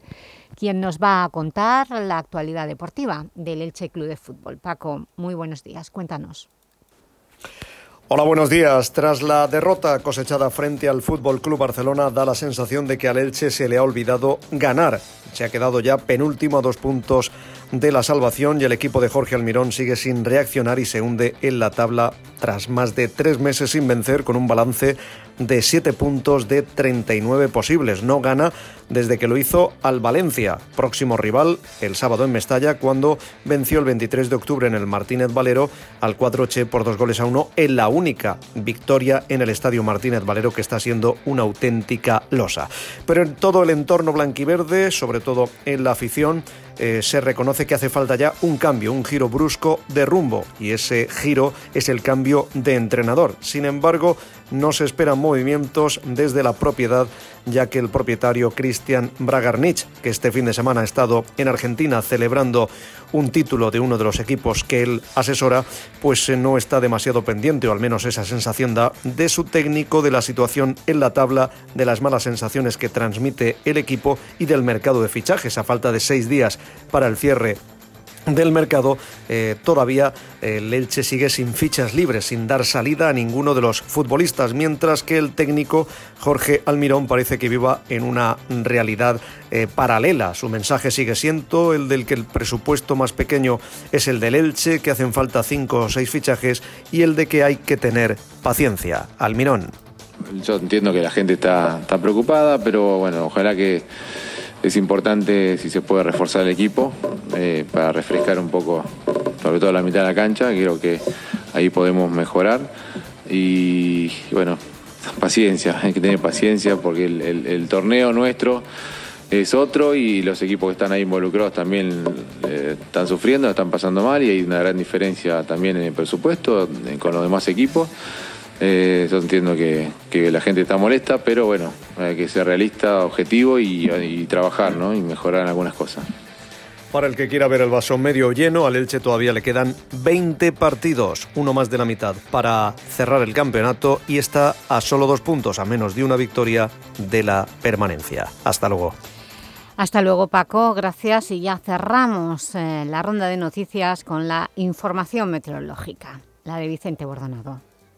quien nos va a contar la actualidad deportiva del Elche Club de Fútbol. Paco, muy buenos días, cuéntanos. Hola, buenos días. Tras la derrota cosechada frente al Fútbol Club Barcelona, da la sensación de que al Elche se le ha olvidado ganar. Se ha quedado ya penúltimo a dos puntos de la salvación y el equipo de Jorge Almirón sigue sin reaccionar y se hunde en la tabla tras más de tres meses sin vencer con un balance de 7 puntos de 39 posibles. No gana desde que lo hizo al Valencia, próximo rival el sábado en Mestalla, cuando venció el 23 de octubre en el Martínez Valero al 4-8 por dos goles a uno en la única victoria en el Estadio Martínez Valero que está siendo una auténtica losa. Pero en todo el entorno blanquiverde, sobre todo en la afición, eh, se reconoce que hace falta ya un cambio, un giro brusco de rumbo y ese giro es el cambio de entrenador. Sin embargo, no se esperan movimientos desde la propiedad, ya que el propietario Cristian Bragarnich, que este fin de semana ha estado en Argentina celebrando un título de uno de los equipos que él asesora, pues eh, no está demasiado pendiente, o al menos esa sensación da, de su técnico, de la situación en la tabla, de las malas sensaciones que transmite el equipo y del mercado de fichajes. A falta de seis días para el cierre del mercado, eh, todavía eh, el Elche sigue sin fichas libres, sin dar salida a ninguno de los futbolistas, mientras que el técnico Jorge Almirón parece que viva en una realidad eh, paralela. Su mensaje sigue siendo el del que el presupuesto más pequeño es el del Elche, que hacen falta cinco o seis fichajes, y el de que hay que tener paciencia. Almirón. Yo entiendo que la gente está, está preocupada, pero bueno, ojalá que es importante si se puede reforzar el equipo eh, para refrescar un poco, sobre todo la mitad de la cancha. Creo que ahí podemos mejorar. Y, bueno, paciencia, hay que tener paciencia porque el, torneo nuestro es otro y los equipos que están ahí involucrados también eh, están sufriendo, están pasando mal y hay una gran diferencia también en el presupuesto con los demás equipos. Eh, yo entiendo que, que la gente está molesta, pero bueno, hay que ser realista, objetivo y, y trabajar ¿no? y mejorar en algunas cosas. Para el que quiera ver el vaso medio lleno, al Elche todavía le quedan 20 partidos, uno más de la mitad, para cerrar el campeonato y está a solo dos puntos, a menos de una victoria de la permanencia. Hasta luego. Hasta luego, Paco. Gracias. Y ya cerramos eh, la ronda de noticias con la información meteorológica, la de Vicente Bordonado.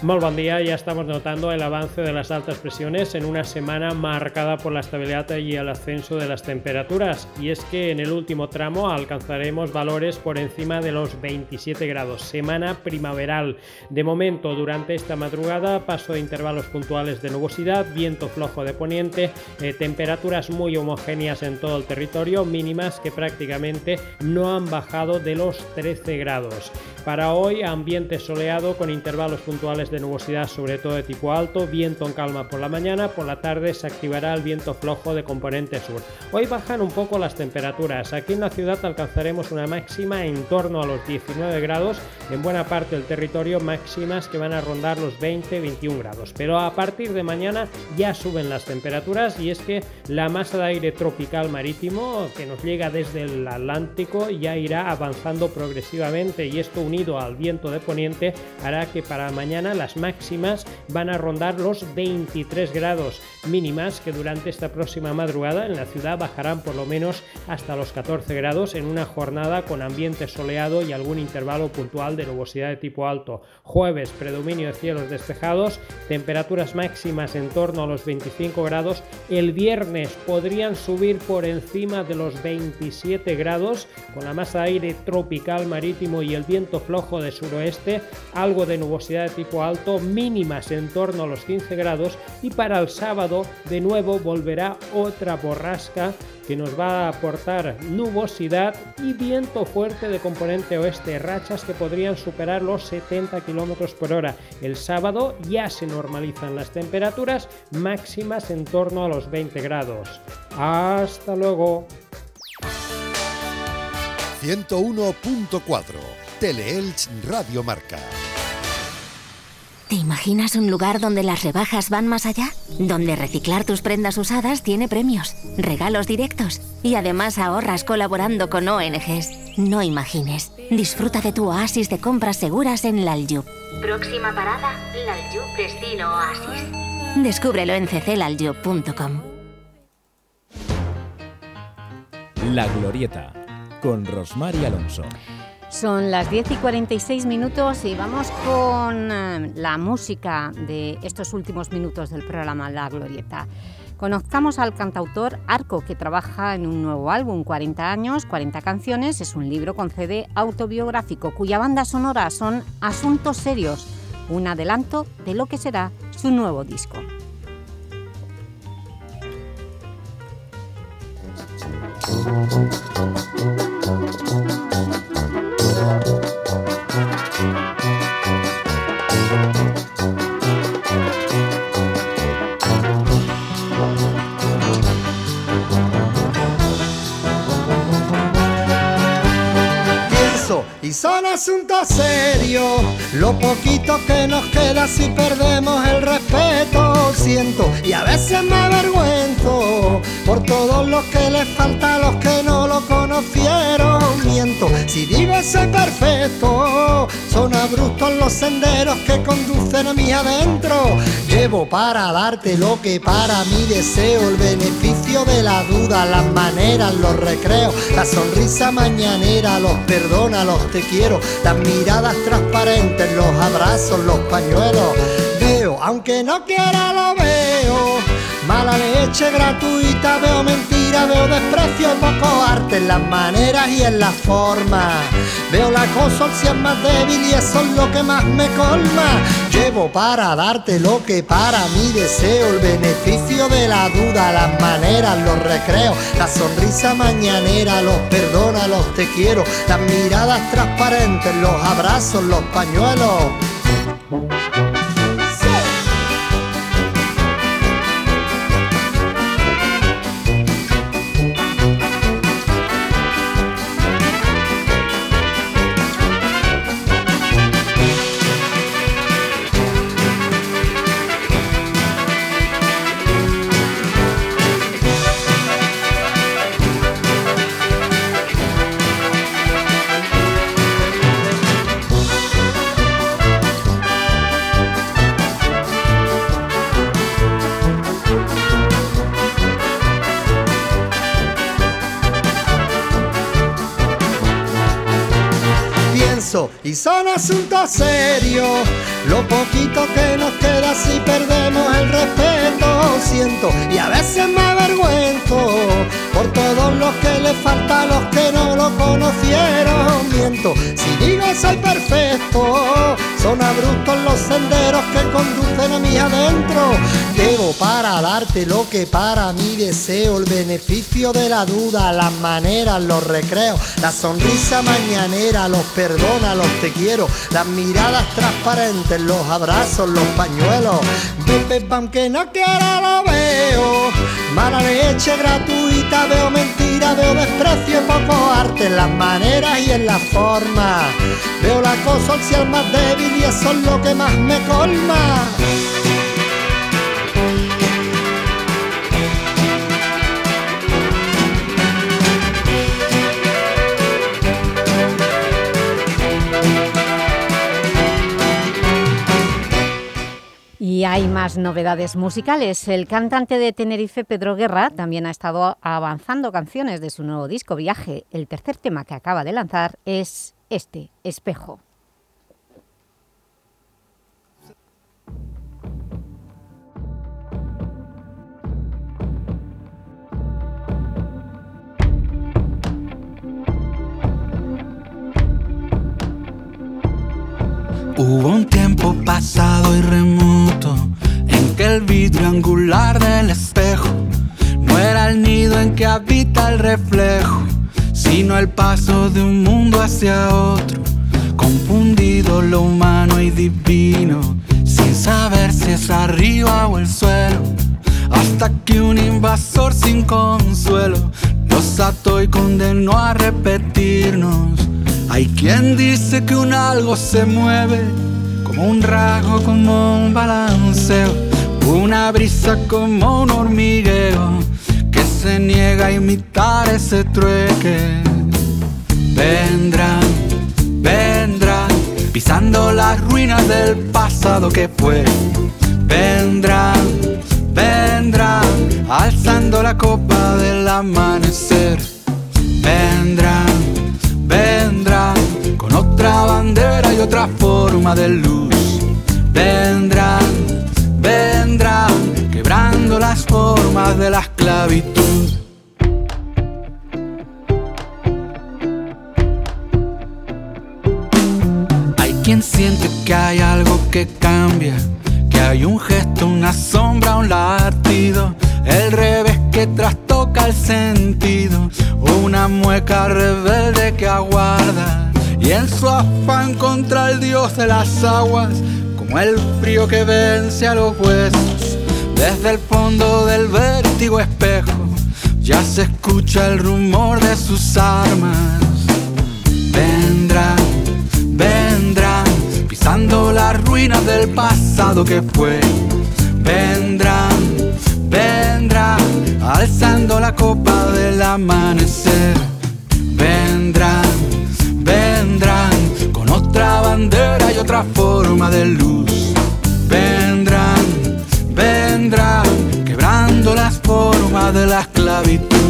Muy buen día, ya estamos notando el avance de las altas presiones en una semana marcada por la estabilidad y el ascenso de las temperaturas. Y es que en el último tramo alcanzaremos valores por encima de los 27 grados, semana primaveral. De momento, durante esta madrugada, paso de intervalos puntuales de nubosidad, viento flojo de poniente, eh, temperaturas muy homogéneas en todo el territorio, mínimas que prácticamente no han bajado de los 13 grados. Para hoy, ambiente soleado con intervalos puntuales de nubosidad, sobre todo de tipo alto, viento en calma por la mañana, por la tarde se activará el viento flojo de componente sur. Hoy bajan un poco las temperaturas. Aquí en la ciudad alcanzaremos una máxima en torno a los 19 grados, en buena parte del territorio máximas que van a rondar los 20-21 grados. Pero a partir de mañana ya suben las temperaturas y es que la masa de aire tropical marítimo que nos llega desde el Atlántico ya irá avanzando progresivamente y esto unido al viento de poniente hará que para mañana las máximas van a rondar los 23 grados mínimas que durante esta próxima madrugada en la ciudad bajarán por lo menos hasta los 14 grados en una jornada con ambiente soleado y algún intervalo puntual de nubosidad de tipo alto. Jueves, predominio de cielos despejados, temperaturas máximas en torno a los 25 grados. El viernes podrían subir por encima de los 27 grados con la masa de aire tropical marítimo y el viento flojo de suroeste, algo de nubosidad de tipo alto, mínimas en torno a los 15 grados y para el sábado de nuevo volverá otra borrasca que nos va a aportar nubosidad y viento fuerte de componente oeste, rachas que podrían superar los 70 km por hora. El sábado ya se normalizan las temperaturas máximas en torno a los 20 grados. Hasta luego. 101.4 Teleelch Radio Marca. ¿Te imaginas un lugar donde las rebajas van más allá? Donde reciclar tus prendas usadas tiene premios, regalos directos y además ahorras colaborando con ONGs. No imagines. Disfruta de tu oasis de compras seguras en Lalyub. Próxima parada, Lalyub Destino Oasis. Descúbrelo en cclalyub.com. La Glorieta, con Rosmar y Alonso. Son las 10 y 46 minutos y vamos con eh, la música de estos últimos minutos del programa La Glorieta. Conozcamos al cantautor Arco, que trabaja en un nuevo álbum, 40 años, 40 canciones. Es un libro con CD autobiográfico, cuya banda sonora son Asuntos Serios, un adelanto de lo que será su nuevo disco. Y son asuntos serios. Lo poquito que nos queda si perdemos el respeto, siento y a veces me avergüenzo por todos los que les falta a los que no lo conocieron. Miento si digo soy perfecto, son abruptos los senderos que conducen a mí adentro. Llevo para darte lo que para mí deseo, el beneficio de la duda, las maneras, los recreos, la sonrisa mañanera, los perdona, los te quiero, las miradas transparentes, los abrazos, los pañuelos. Veo, aunque no quiera lo veo, mala leche gratuita, veo mentira, veo desprecio, poco arte en las maneras y en la forma. Veo la cosa al ser más débil y eso es lo que más me colma. Llevo para darte lo que para mí deseo, el beneficio de la duda, las maneras, los recreos, la sonrisa mañanera, los perdona, los te quiero, las miradas transparentes, los abrazos, los pañuelos. Y son asuntos serios. Lo poquito que nos queda si perdemos el respeto, siento y a veces me avergüenzo por todos los que le falta a los que no lo conocieron. Miento si digo soy perfecto, Son abruptos los senderos que conducen a mi adentro. Debo para darte lo que para mí deseo, el beneficio de la duda, las maneras, los recreos, la sonrisa mañanera, los perdona, los te quiero, las miradas transparentes, los abrazos, los pañuelos. Bebe, aunque no quiera lo veo. Mala leche gratuita, veo veo desprecio, poco arte en las maneras y en la forma. Veo la cosa social más débil y eso es lo que más me colma. Hay más novedades musicales. El cantante de Tenerife, Pedro Guerra, también ha estado avanzando canciones de su nuevo disco Viaje. El tercer tema que acaba de lanzar es este, Espejo. Hubo un tiempo pasado y remoto en que el vidrio angular del espejo no era el nido en que habita el reflejo, sino el paso de un mundo hacia otro, confundido lo humano y divino, sin saber si es arriba o el suelo, hasta que un invasor sin consuelo nos ató y condenó a repetirnos. Hay quien dice que un algo se mueve como un rasgo, como un balanceo, una brisa como un hormigueo que se niega a imitar ese trueque. Vendrán, vendrán, pisando las ruinas del pasado que fue. Vendrán, vendrán, alzando la copa del amanecer. Vendrán vendrán con otra bandera y otra forma de luz. Vendrán, vendrán quebrando las formas de la esclavitud. Hay quien siente que hay algo que cambia, que hay un gesto, una sombra, un latido, el revés que trastoca el sentido, una mueca rebelde que aguarda y en su afán contra el dios de las aguas, como el frío que vence a los huesos, desde el fondo del vértigo espejo, ya se escucha el rumor de sus armas. Vendrán, vendrán, pisando las ruinas del pasado que fue. Vendrán, alzando la copa del amanecer. Vendrán, vendrán, con otra bandera y otra forma de luz. Vendrán, vendrán, quebrando las formas de la esclavitud.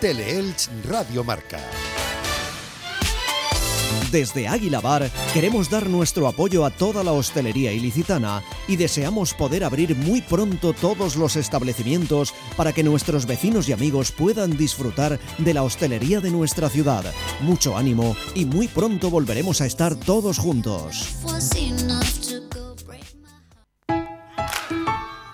Teleelch Radio Marca. Desde Águila Bar queremos dar nuestro apoyo a toda la hostelería ilicitana y deseamos poder abrir muy pronto todos los establecimientos para que nuestros vecinos y amigos puedan disfrutar de la hostelería de nuestra ciudad. Mucho ánimo y muy pronto volveremos a estar todos juntos.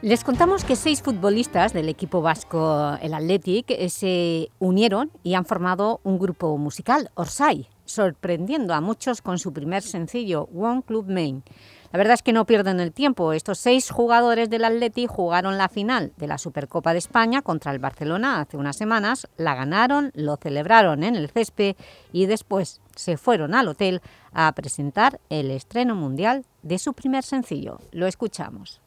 Les contamos que seis futbolistas del equipo vasco, el Athletic, se unieron y han formado un grupo musical, Orsay, sorprendiendo a muchos con su primer sencillo, One Club Main. La verdad es que no pierden el tiempo. Estos seis jugadores del Athletic jugaron la final de la Supercopa de España contra el Barcelona hace unas semanas, la ganaron, lo celebraron en el césped y después se fueron al hotel a presentar el estreno mundial de su primer sencillo. Lo escuchamos.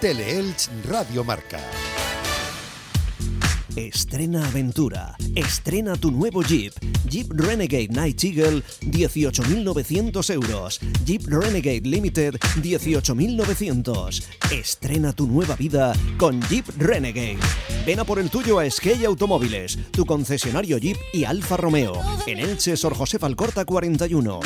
Teleelch Radio Marca. Estrena aventura. Estrena tu nuevo Jeep. Jeep Renegade Night Eagle, 18.900 euros. Jeep Renegade Limited, 18.900. Estrena tu nueva vida con Jeep Renegade. Ven a por el tuyo a Skate Automóviles, tu concesionario Jeep y Alfa Romeo. En Elche, Sor José Falcorta 41.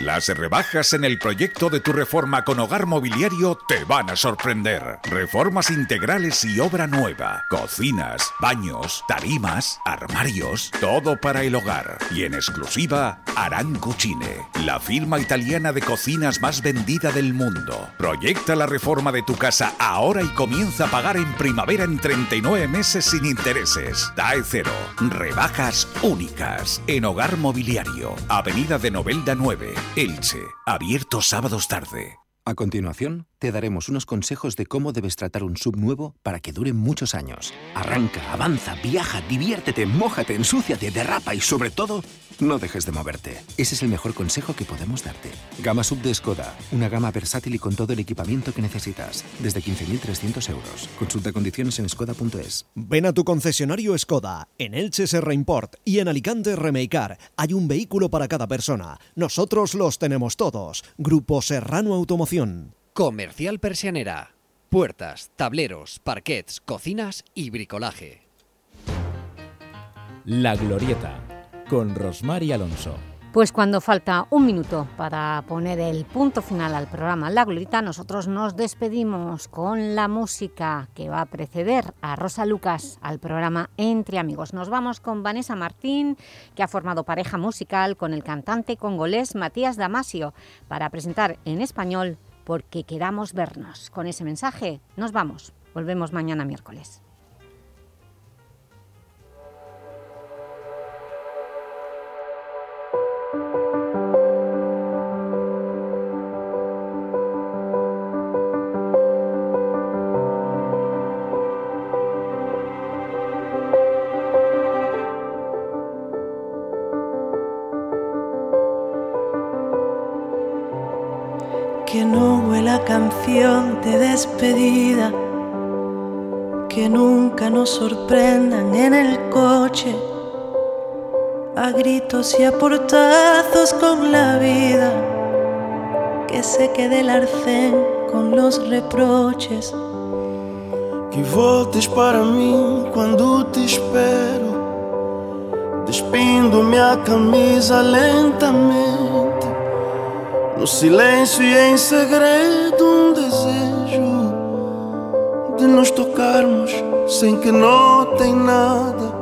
Las rebajas en el proyecto de tu reforma con hogar mobiliario te van a sorprender. Reformas integrales y obra nueva. Cocinas, baños, tarimas, armarios, todo para el hogar. Y en exclusiva, Aran Cucine, la firma italiana de cocinas más vendida del mundo. Proyecta la reforma de tu casa ahora y comienza a pagar en primavera en 39 meses sin intereses. DAE cero. Rebajas únicas en hogar mobiliario. Avenida de Novelda 9. Elche, abierto sábados tarde. A continuación, te daremos unos consejos de cómo debes tratar un sub nuevo para que dure muchos años. Arranca, avanza, viaja, diviértete, mójate, ensúciate, derrapa y sobre todo, no dejes de moverte. Ese es el mejor consejo que podemos darte. Gama sub de Skoda, una gama versátil y con todo el equipamiento que necesitas, desde 15.300 euros. Consulta condiciones en skoda.es. Ven a tu concesionario Skoda, en Elche Serra Import y en Alicante Remeicar. Hay un vehículo para cada persona. Nosotros los tenemos todos. Grupo Serrano Automoción. Comercial Persianera. Puertas, tableros, parquets, cocinas y bricolaje. La Glorieta, con Rosmar y Alonso. Pues cuando falta un minuto para poner el punto final al programa La Glorieta, nosotros nos despedimos con la música que va a preceder a Rosa Lucas al programa Entre Amigos. Nos vamos con Vanessa Martín, que ha formado pareja musical con el cantante congolés Matías Damasio, para presentar en español Porque queramos vernos. Con ese mensaje nos vamos. Volvemos mañana miércoles. Canción de despedida, que nunca nos sorprendan en el coche, a gritos y a portazos con la vida, que se quede el arcén con los reproches. Que voltes para mim quando te espero, despindo minha camisa lentamente. No silêncio e em segredo, um desejo de nos tocarmos sem que notem nada.